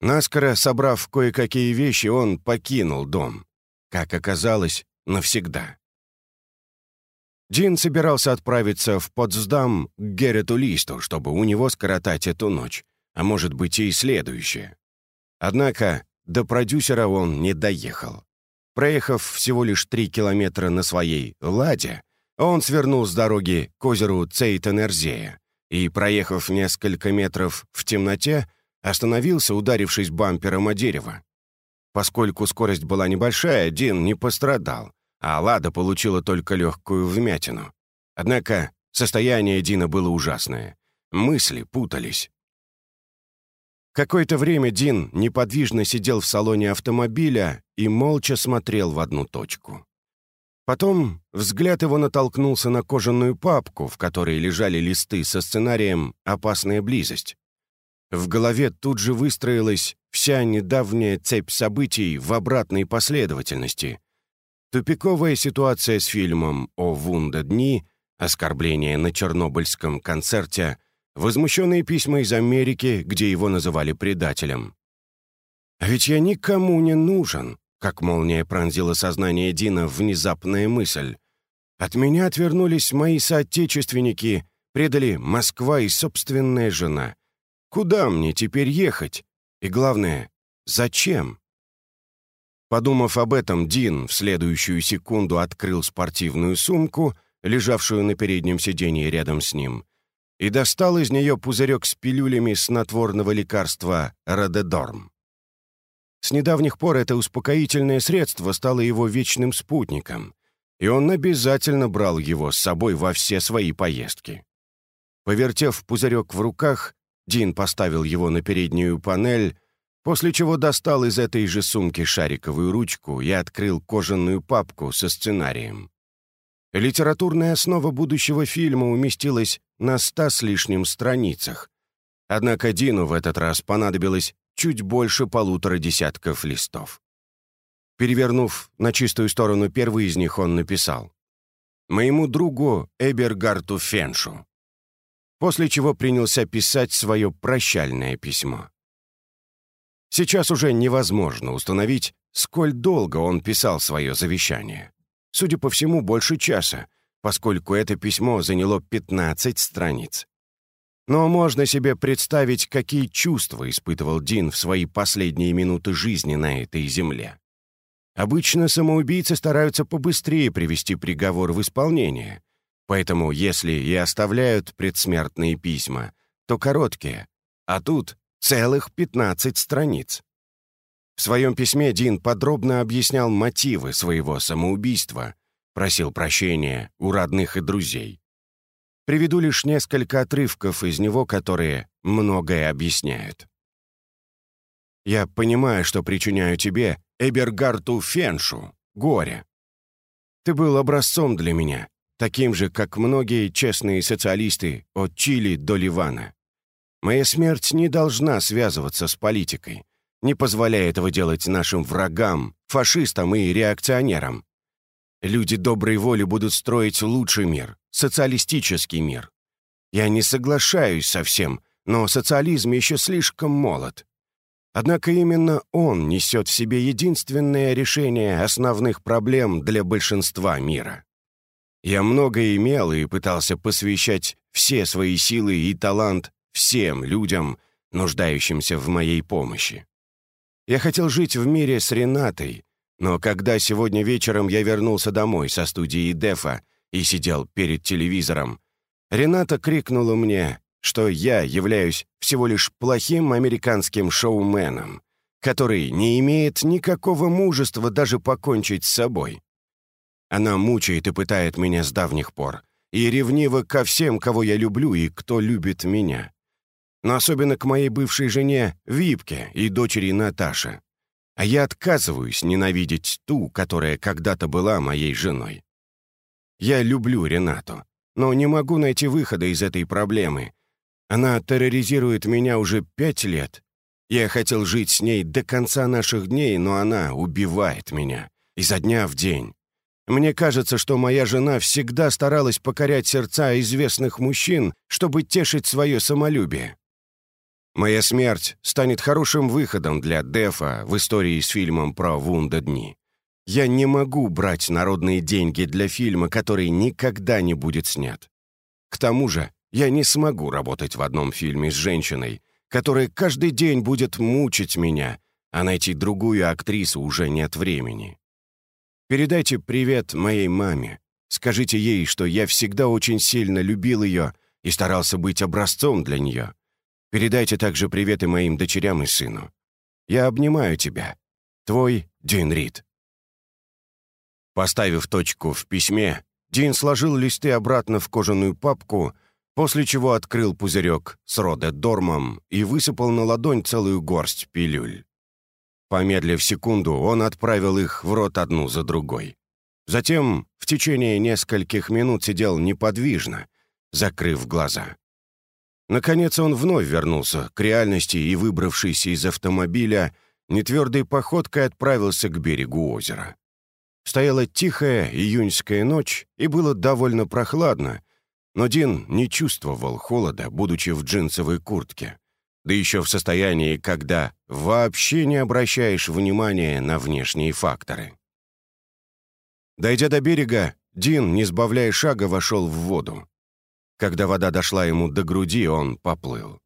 Наскоро собрав кое-какие вещи, он покинул дом. Как оказалось, навсегда. Дин собирался отправиться в Потсдам к Герету Листу, чтобы у него скоротать эту ночь, а может быть и следующее. Однако до продюсера он не доехал. Проехав всего лишь три километра на своей «Ладе», он свернул с дороги к озеру Цейтенерзея и, проехав несколько метров в темноте, остановился, ударившись бампером о дерево. Поскольку скорость была небольшая, Дин не пострадал, а Лада получила только легкую вмятину. Однако состояние Дина было ужасное. Мысли путались. Какое-то время Дин неподвижно сидел в салоне автомобиля и молча смотрел в одну точку. Потом взгляд его натолкнулся на кожаную папку, в которой лежали листы со сценарием «Опасная близость». В голове тут же выстроилась вся недавняя цепь событий в обратной последовательности. Тупиковая ситуация с фильмом «О Вунда дни», оскорбление на Чернобыльском концерте, возмущенные письма из Америки, где его называли предателем. «А ведь я никому не нужен», как молния пронзила сознание Дина внезапная мысль. «От меня отвернулись мои соотечественники, предали Москва и собственная жена. Куда мне теперь ехать? И главное, зачем?» Подумав об этом, Дин в следующую секунду открыл спортивную сумку, лежавшую на переднем сиденье рядом с ним, и достал из нее пузырек с пилюлями снотворного лекарства «Родедорм». С недавних пор это успокоительное средство стало его вечным спутником, и он обязательно брал его с собой во все свои поездки. Повертев пузырек в руках, Дин поставил его на переднюю панель, после чего достал из этой же сумки шариковую ручку и открыл кожаную папку со сценарием. Литературная основа будущего фильма уместилась на ста с лишним страницах. Однако Дину в этот раз понадобилось чуть больше полутора десятков листов. Перевернув на чистую сторону первый из них, он написал «Моему другу Эбергарту Феншу», после чего принялся писать свое прощальное письмо. Сейчас уже невозможно установить, сколь долго он писал свое завещание. Судя по всему, больше часа, поскольку это письмо заняло 15 страниц. Но можно себе представить, какие чувства испытывал Дин в свои последние минуты жизни на этой земле. Обычно самоубийцы стараются побыстрее привести приговор в исполнение, поэтому если и оставляют предсмертные письма, то короткие, а тут целых 15 страниц. В своем письме Дин подробно объяснял мотивы своего самоубийства, просил прощения у родных и друзей. Приведу лишь несколько отрывков из него, которые многое объясняют. «Я понимаю, что причиняю тебе, Эбергарту Феншу, горе. Ты был образцом для меня, таким же, как многие честные социалисты от Чили до Ливана. Моя смерть не должна связываться с политикой не позволяя этого делать нашим врагам, фашистам и реакционерам. Люди доброй воли будут строить лучший мир, социалистический мир. Я не соглашаюсь со всем, но социализм еще слишком молод. Однако именно он несет в себе единственное решение основных проблем для большинства мира. Я много имел и пытался посвящать все свои силы и талант всем людям, нуждающимся в моей помощи. Я хотел жить в мире с Ренатой, но когда сегодня вечером я вернулся домой со студии Дефа и сидел перед телевизором, Рената крикнула мне, что я являюсь всего лишь плохим американским шоуменом, который не имеет никакого мужества даже покончить с собой. Она мучает и пытает меня с давних пор, и ревнива ко всем, кого я люблю и кто любит меня но особенно к моей бывшей жене Випке и дочери Наташе. А я отказываюсь ненавидеть ту, которая когда-то была моей женой. Я люблю Ренату, но не могу найти выхода из этой проблемы. Она терроризирует меня уже пять лет. Я хотел жить с ней до конца наших дней, но она убивает меня. Изо дня в день. Мне кажется, что моя жена всегда старалась покорять сердца известных мужчин, чтобы тешить свое самолюбие. Моя смерть станет хорошим выходом для Дефа в истории с фильмом про Вунда дни. Я не могу брать народные деньги для фильма, который никогда не будет снят. К тому же, я не смогу работать в одном фильме с женщиной, которая каждый день будет мучить меня, а найти другую актрису уже нет времени. Передайте привет моей маме. Скажите ей, что я всегда очень сильно любил ее и старался быть образцом для нее. Передайте также приветы моим дочерям и сыну. Я обнимаю тебя. Твой Дин Рид». Поставив точку в письме, Дин сложил листы обратно в кожаную папку, после чего открыл пузырек с рододормом и высыпал на ладонь целую горсть пилюль. Помедлив секунду, он отправил их в рот одну за другой. Затем в течение нескольких минут сидел неподвижно, закрыв глаза. Наконец он вновь вернулся к реальности и, выбравшись из автомобиля, нетвердой походкой отправился к берегу озера. Стояла тихая июньская ночь, и было довольно прохладно, но Дин не чувствовал холода, будучи в джинсовой куртке. Да еще в состоянии, когда вообще не обращаешь внимания на внешние факторы. Дойдя до берега, Дин, не сбавляя шага, вошел в воду. Когда вода дошла ему до груди, он поплыл.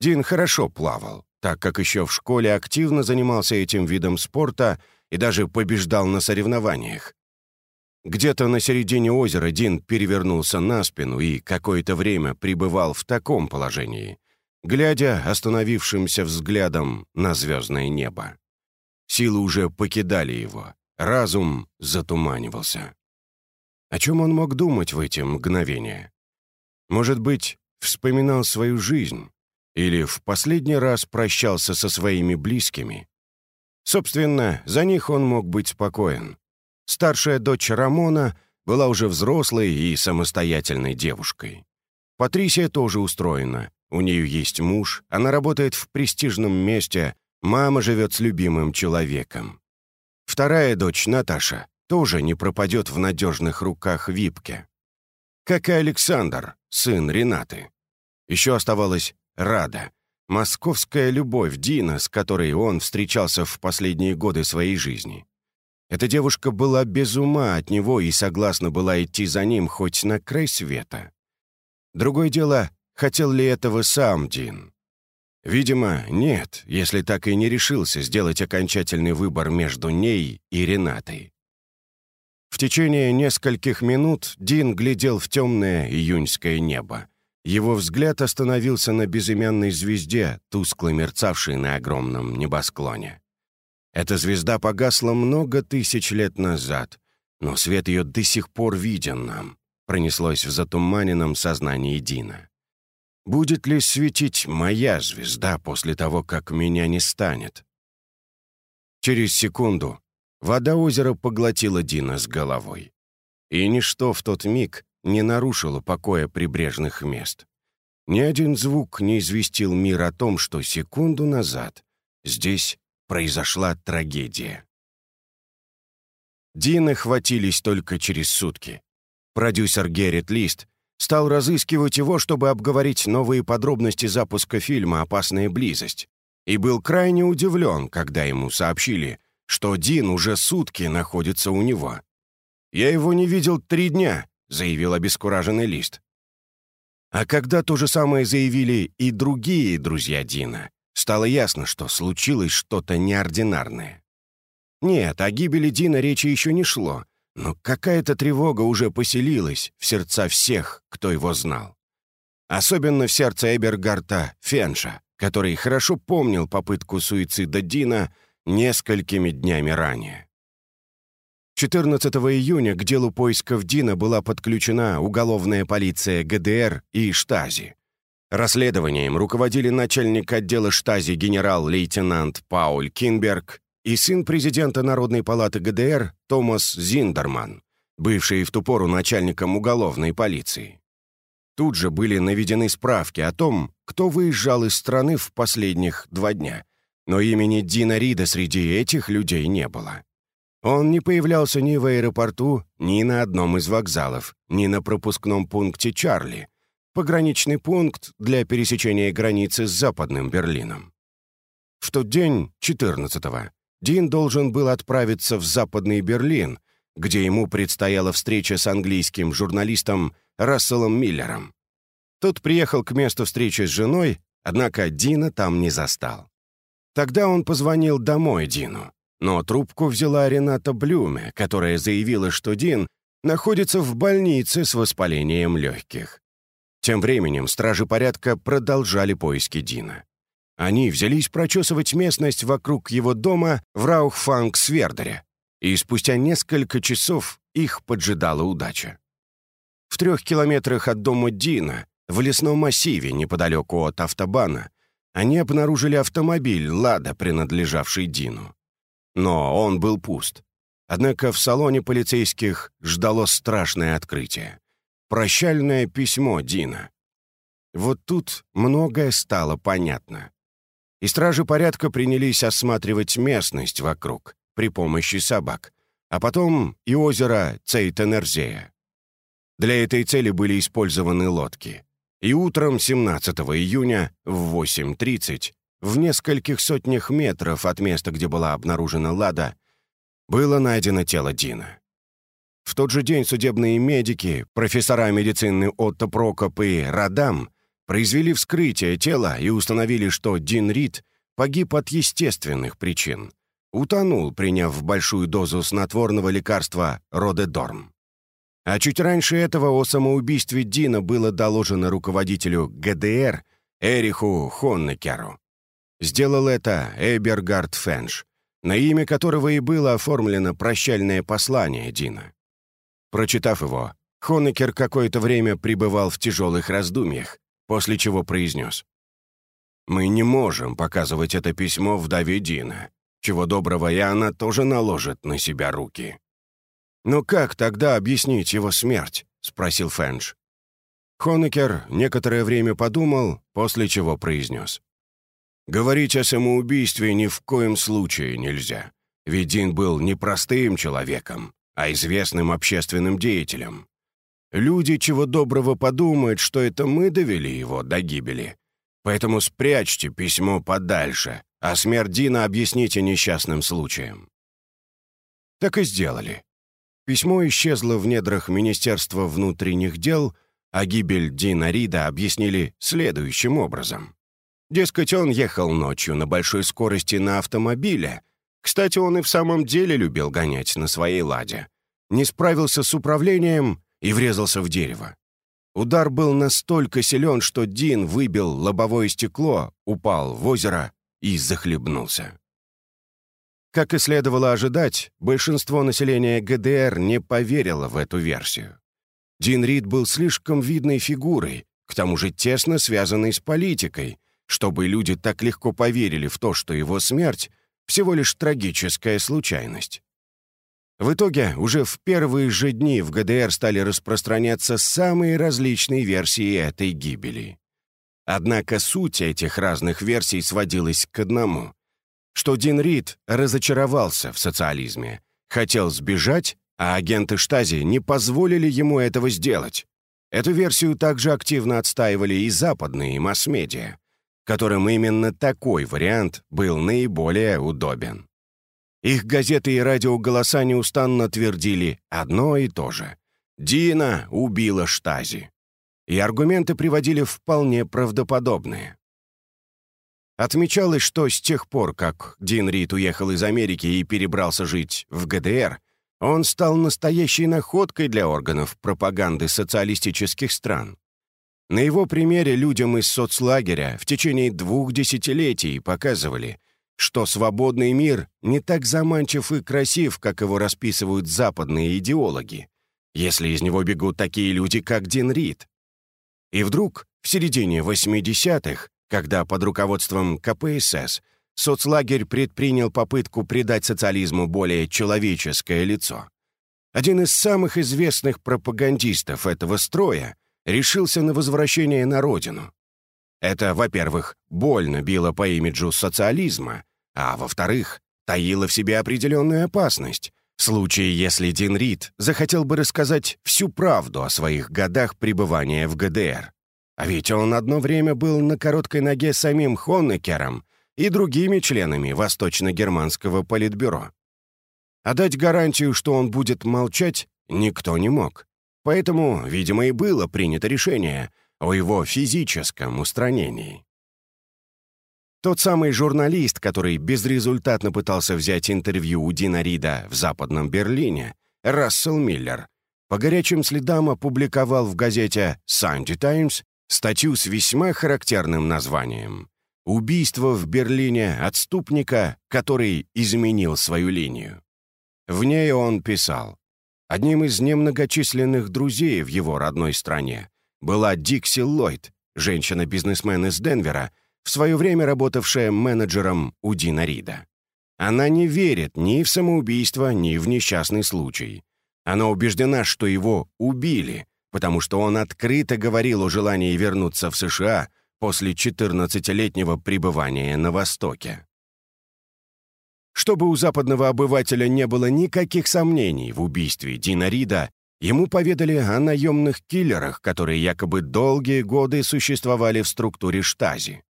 Дин хорошо плавал, так как еще в школе активно занимался этим видом спорта и даже побеждал на соревнованиях. Где-то на середине озера Дин перевернулся на спину и какое-то время пребывал в таком положении, глядя остановившимся взглядом на звездное небо. Силы уже покидали его, разум затуманивался. О чем он мог думать в эти мгновения? Может быть, вспоминал свою жизнь или в последний раз прощался со своими близкими. Собственно, за них он мог быть спокоен. Старшая дочь Рамона была уже взрослой и самостоятельной девушкой. Патрисия тоже устроена. У нее есть муж, она работает в престижном месте, мама живет с любимым человеком. Вторая дочь, Наташа, тоже не пропадет в надежных руках Випке. Как и Александр, сын Ренаты. Еще оставалась Рада, московская любовь Дина, с которой он встречался в последние годы своей жизни. Эта девушка была без ума от него и согласна была идти за ним хоть на край света. Другое дело, хотел ли этого сам Дин. Видимо, нет, если так и не решился сделать окончательный выбор между ней и Ренатой. В течение нескольких минут Дин глядел в темное июньское небо. Его взгляд остановился на безымянной звезде, тускло мерцавшей на огромном небосклоне. Эта звезда погасла много тысяч лет назад, но свет ее до сих пор виден нам, пронеслось в затуманенном сознании Дина. Будет ли светить моя звезда после того, как меня не станет? Через секунду Вода озера поглотила Дина с головой. И ничто в тот миг не нарушило покоя прибрежных мест. Ни один звук не известил мир о том, что секунду назад здесь произошла трагедия. Дина хватились только через сутки. Продюсер Геррит Лист стал разыскивать его, чтобы обговорить новые подробности запуска фильма «Опасная близость», и был крайне удивлен, когда ему сообщили, что Дин уже сутки находится у него. «Я его не видел три дня», — заявил обескураженный лист. А когда то же самое заявили и другие друзья Дина, стало ясно, что случилось что-то неординарное. Нет, о гибели Дина речи еще не шло, но какая-то тревога уже поселилась в сердца всех, кто его знал. Особенно в сердце Эбергарта Фенша, который хорошо помнил попытку суицида Дина — несколькими днями ранее. 14 июня к делу поисков Дина была подключена уголовная полиция ГДР и Штази. Расследованием руководили начальник отдела Штази генерал-лейтенант Пауль Кинберг и сын президента Народной палаты ГДР Томас Зиндерман, бывший в ту пору начальником уголовной полиции. Тут же были наведены справки о том, кто выезжал из страны в последних два дня – но имени Дина Рида среди этих людей не было. Он не появлялся ни в аэропорту, ни на одном из вокзалов, ни на пропускном пункте Чарли, пограничный пункт для пересечения границы с Западным Берлином. В тот день, 14-го, Дин должен был отправиться в Западный Берлин, где ему предстояла встреча с английским журналистом Расселом Миллером. Тот приехал к месту встречи с женой, однако Дина там не застал. Тогда он позвонил домой Дину, но трубку взяла Рената Блюме, которая заявила, что Дин находится в больнице с воспалением легких. Тем временем стражи порядка продолжали поиски Дина. Они взялись прочесывать местность вокруг его дома в Раухфанг-Свердере, и спустя несколько часов их поджидала удача. В трех километрах от дома Дина, в лесном массиве неподалеку от автобана, они обнаружили автомобиль «Лада», принадлежавший Дину. Но он был пуст. Однако в салоне полицейских ждало страшное открытие. Прощальное письмо Дина. Вот тут многое стало понятно. И стражи порядка принялись осматривать местность вокруг при помощи собак, а потом и озеро Цейтенерзея. Для этой цели были использованы лодки. И утром 17 июня в 8.30, в нескольких сотнях метров от места, где была обнаружена Лада, было найдено тело Дина. В тот же день судебные медики, профессора медицины Отто Прокоп и Радам произвели вскрытие тела и установили, что Дин Рид погиб от естественных причин. Утонул, приняв большую дозу снотворного лекарства Родедорм. А чуть раньше этого о самоубийстве Дина было доложено руководителю ГДР Эриху Хоннекеру. Сделал это Эбергард Фенш, на имя которого и было оформлено прощальное послание Дина. Прочитав его, Хонекер какое-то время пребывал в тяжелых раздумьях, после чего произнес. «Мы не можем показывать это письмо вдове Дина. Чего доброго, и она тоже наложит на себя руки». «Но как тогда объяснить его смерть?» — спросил Фэнш. Хонекер некоторое время подумал, после чего произнес. «Говорить о самоубийстве ни в коем случае нельзя, ведь Дин был не простым человеком, а известным общественным деятелем. Люди чего доброго подумают, что это мы довели его до гибели. Поэтому спрячьте письмо подальше, а смерть Дина объясните несчастным случаем». Так и сделали. Письмо исчезло в недрах Министерства внутренних дел, а гибель Дина Рида объяснили следующим образом. Дескать, он ехал ночью на большой скорости на автомобиле. Кстати, он и в самом деле любил гонять на своей ладе. Не справился с управлением и врезался в дерево. Удар был настолько силен, что Дин выбил лобовое стекло, упал в озеро и захлебнулся. Как и следовало ожидать, большинство населения ГДР не поверило в эту версию. Дин Рид был слишком видной фигурой, к тому же тесно связанной с политикой, чтобы люди так легко поверили в то, что его смерть — всего лишь трагическая случайность. В итоге, уже в первые же дни в ГДР стали распространяться самые различные версии этой гибели. Однако суть этих разных версий сводилась к одному что Дин Рид разочаровался в социализме, хотел сбежать, а агенты Штази не позволили ему этого сделать. Эту версию также активно отстаивали и западные масс-медиа, которым именно такой вариант был наиболее удобен. Их газеты и радиоголоса неустанно твердили одно и то же. «Дина убила Штази». И аргументы приводили вполне правдоподобные. Отмечалось, что с тех пор, как Дин Рид уехал из Америки и перебрался жить в ГДР, он стал настоящей находкой для органов пропаганды социалистических стран. На его примере людям из соцлагеря в течение двух десятилетий показывали, что свободный мир не так заманчив и красив, как его расписывают западные идеологи, если из него бегут такие люди, как Дин Рид. И вдруг, в середине 80-х, когда под руководством КПСС соцлагерь предпринял попытку придать социализму более человеческое лицо. Один из самых известных пропагандистов этого строя решился на возвращение на родину. Это, во-первых, больно било по имиджу социализма, а во-вторых, таило в себе определенную опасность, в случае, если Дин Рид захотел бы рассказать всю правду о своих годах пребывания в ГДР. А ведь он одно время был на короткой ноге самим Хоннекером и другими членами Восточно-германского политбюро. А дать гарантию, что он будет молчать, никто не мог. Поэтому, видимо, и было принято решение о его физическом устранении. Тот самый журналист, который безрезультатно пытался взять интервью у Дина Рида в Западном Берлине, Рассел Миллер, по горячим следам опубликовал в газете «Санди Таймс» статью с весьма характерным названием «Убийство в Берлине отступника, который изменил свою линию». В ней он писал, Одним из немногочисленных друзей в его родной стране была Дикси Ллойд, женщина-бизнесмен из Денвера, в свое время работавшая менеджером у Дина Рида. Она не верит ни в самоубийство, ни в несчастный случай. Она убеждена, что его убили, потому что он открыто говорил о желании вернуться в США после 14-летнего пребывания на Востоке. Чтобы у западного обывателя не было никаких сомнений в убийстве Дина Рида, ему поведали о наемных киллерах, которые якобы долгие годы существовали в структуре штази.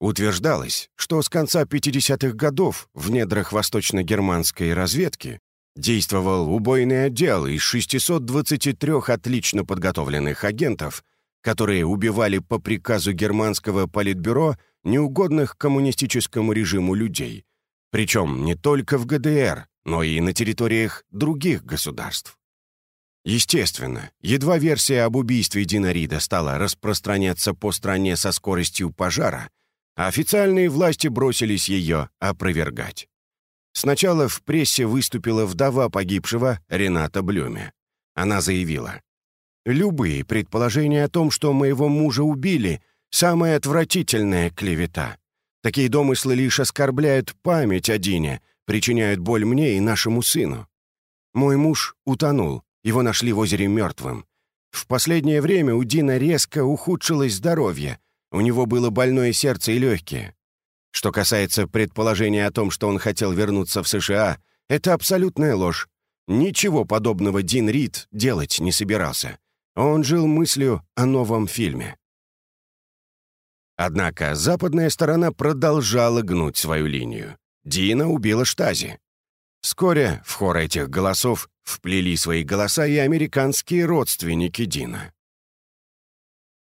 Утверждалось, что с конца 50-х годов в недрах восточно-германской разведки действовал убойный отдел из 623 отлично подготовленных агентов, которые убивали по приказу германского политбюро неугодных коммунистическому режиму людей, причем не только в ГДР, но и на территориях других государств. Естественно, едва версия об убийстве Динарида стала распространяться по стране со скоростью пожара, официальные власти бросились ее опровергать. Сначала в прессе выступила вдова погибшего Рената Блюме. Она заявила, «Любые предположения о том, что моего мужа убили, самая отвратительная клевета. Такие домыслы лишь оскорбляют память о Дине, причиняют боль мне и нашему сыну. Мой муж утонул, его нашли в озере мертвым. В последнее время у Дина резко ухудшилось здоровье, у него было больное сердце и легкие. Что касается предположения о том, что он хотел вернуться в США, это абсолютная ложь. Ничего подобного Дин Рид делать не собирался. Он жил мыслью о новом фильме. Однако западная сторона продолжала гнуть свою линию. Дина убила Штази. Вскоре в хор этих голосов вплели свои голоса и американские родственники Дина.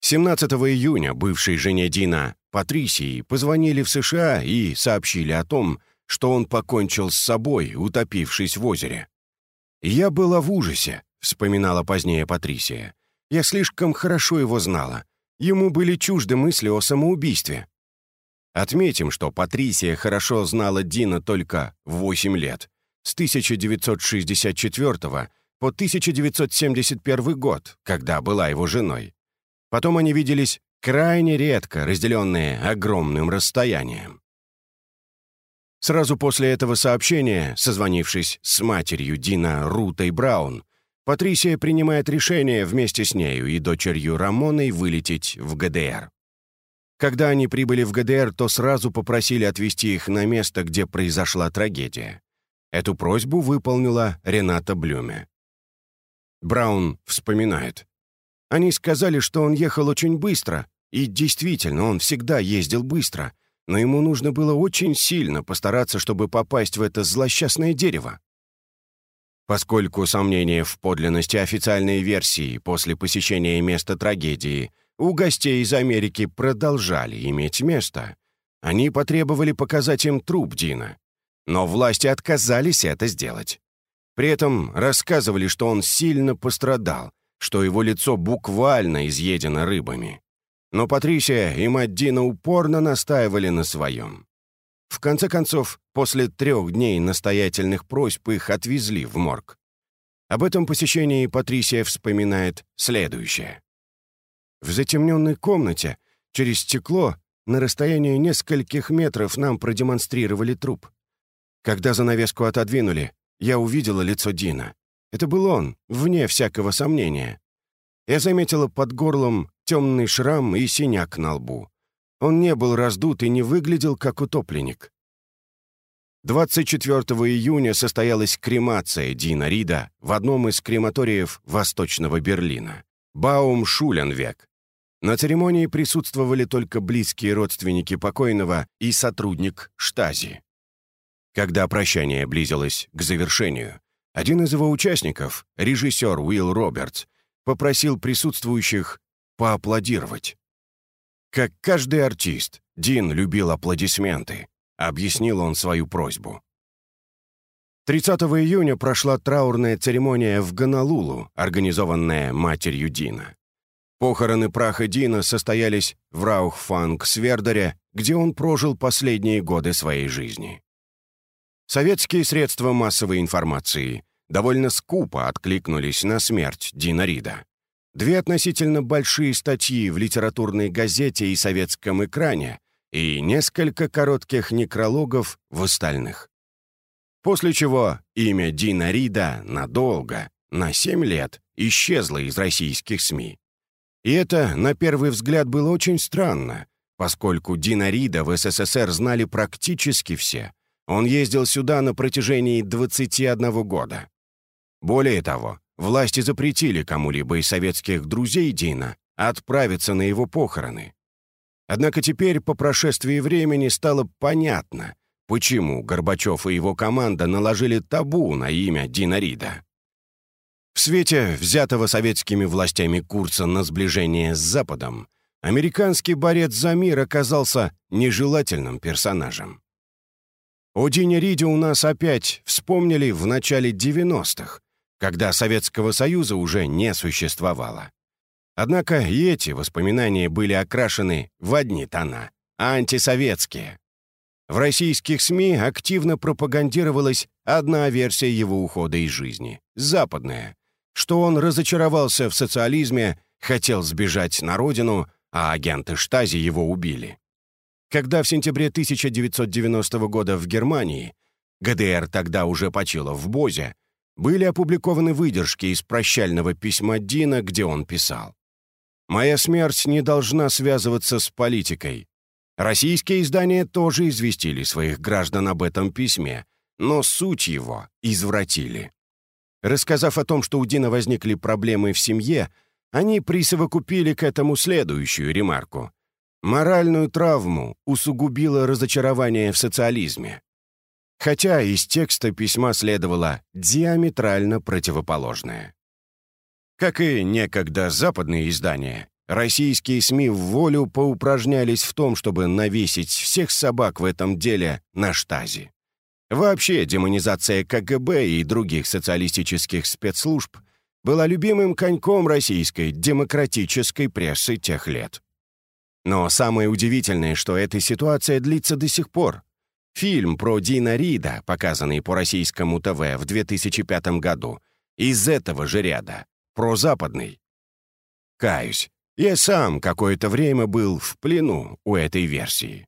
17 июня бывшей жене Дина, Патрисии, позвонили в США и сообщили о том, что он покончил с собой, утопившись в озере. «Я была в ужасе», — вспоминала позднее Патрисия. «Я слишком хорошо его знала. Ему были чужды мысли о самоубийстве. Отметим, что Патрисия хорошо знала Дина только 8 лет, с 1964 по 1971 год, когда была его женой. Потом они виделись крайне редко, разделенные огромным расстоянием. Сразу после этого сообщения, созвонившись с матерью Дина Рутой Браун, Патрисия принимает решение вместе с нею и дочерью Рамоной вылететь в ГДР. Когда они прибыли в ГДР, то сразу попросили отвезти их на место, где произошла трагедия. Эту просьбу выполнила Рената Блюме. Браун вспоминает. Они сказали, что он ехал очень быстро, и действительно, он всегда ездил быстро, но ему нужно было очень сильно постараться, чтобы попасть в это злосчастное дерево. Поскольку сомнения в подлинности официальной версии после посещения места трагедии у гостей из Америки продолжали иметь место, они потребовали показать им труп Дина. Но власти отказались это сделать. При этом рассказывали, что он сильно пострадал, что его лицо буквально изъедено рыбами. Но Патрисия и мать Дина упорно настаивали на своем. В конце концов, после трех дней настоятельных просьб их отвезли в морг. Об этом посещении Патрисия вспоминает следующее. В затемненной комнате, через стекло, на расстоянии нескольких метров нам продемонстрировали труп. Когда занавеску отодвинули, я увидела лицо Дина. Это был он, вне всякого сомнения. Я заметила под горлом темный шрам и синяк на лбу. Он не был раздут и не выглядел как утопленник. 24 июня состоялась кремация Дина Рида в одном из крематориев Восточного Берлина. Баум-Шуленвек. На церемонии присутствовали только близкие родственники покойного и сотрудник Штази. Когда прощание близилось к завершению, один из его участников, режиссер Уилл Робертс, попросил присутствующих поаплодировать. Как каждый артист, Дин любил аплодисменты, объяснил он свою просьбу. 30 июня прошла траурная церемония в Гонолулу, организованная матерью Дина. Похороны праха Дина состоялись в Раухфанг-Свердере, где он прожил последние годы своей жизни. Советские средства массовой информации довольно скупо откликнулись на смерть Дина Рида. Две относительно большие статьи в литературной газете и советском экране и несколько коротких некрологов в остальных. После чего имя Дина Рида надолго, на 7 лет, исчезло из российских СМИ. И это, на первый взгляд, было очень странно, поскольку Дина Рида в СССР знали практически все. Он ездил сюда на протяжении 21 года. Более того, власти запретили кому-либо из советских друзей Дина отправиться на его похороны. Однако теперь, по прошествии времени, стало понятно, почему Горбачев и его команда наложили табу на имя Дина Рида. В свете взятого советскими властями курса на сближение с Западом, американский борец за мир оказался нежелательным персонажем. О Дине Риде у нас опять вспомнили в начале 90-х, когда Советского Союза уже не существовало. Однако и эти воспоминания были окрашены в одни тона — антисоветские. В российских СМИ активно пропагандировалась одна версия его ухода из жизни — западная, что он разочаровался в социализме, хотел сбежать на родину, а агенты Штази его убили. Когда в сентябре 1990 года в Германии, ГДР тогда уже почила в Бозе, были опубликованы выдержки из прощального письма Дина, где он писал. «Моя смерть не должна связываться с политикой. Российские издания тоже известили своих граждан об этом письме, но суть его извратили. Рассказав о том, что у Дина возникли проблемы в семье, они присовокупили к этому следующую ремарку. Моральную травму усугубило разочарование в социализме. Хотя из текста письма следовало диаметрально противоположное. Как и некогда западные издания, российские СМИ в волю поупражнялись в том, чтобы навесить всех собак в этом деле на штази. Вообще, демонизация КГБ и других социалистических спецслужб была любимым коньком российской демократической прессы тех лет. Но самое удивительное, что эта ситуация длится до сих пор. Фильм про Дина Рида, показанный по российскому ТВ в 2005 году, из этого же ряда, про западный. Каюсь, я сам какое-то время был в плену у этой версии.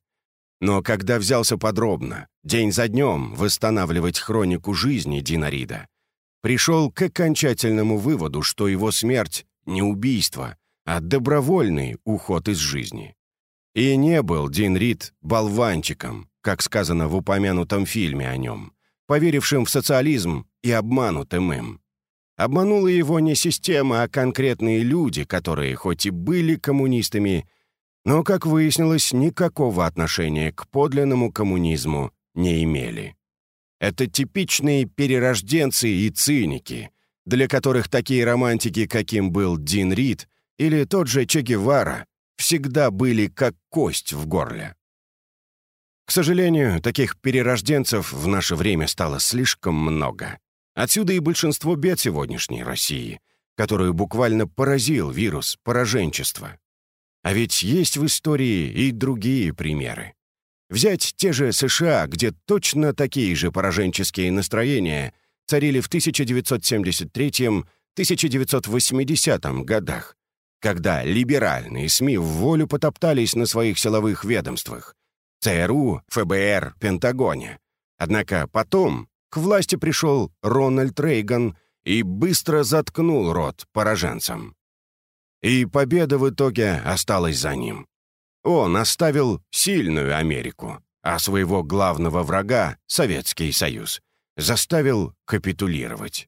Но когда взялся подробно, день за днем, восстанавливать хронику жизни Динарида, пришел к окончательному выводу, что его смерть — не убийство, а добровольный уход из жизни. И не был Дин Рид болванчиком, как сказано в упомянутом фильме о нем, поверившим в социализм и обманутым им. Обманула его не система, а конкретные люди, которые хоть и были коммунистами, но, как выяснилось, никакого отношения к подлинному коммунизму не имели. Это типичные перерожденцы и циники, для которых такие романтики, каким был Дин Рид или тот же Че Гевара, всегда были как кость в горле. К сожалению, таких перерожденцев в наше время стало слишком много. Отсюда и большинство бед сегодняшней России, которую буквально поразил вирус пораженчества. А ведь есть в истории и другие примеры. Взять те же США, где точно такие же пораженческие настроения царили в 1973-1980 годах, когда либеральные СМИ в волю потоптались на своих силовых ведомствах — ЦРУ, ФБР, Пентагоне. Однако потом к власти пришел Рональд Рейган и быстро заткнул рот пораженцам. И победа в итоге осталась за ним. Он оставил сильную Америку, а своего главного врага, Советский Союз, заставил капитулировать.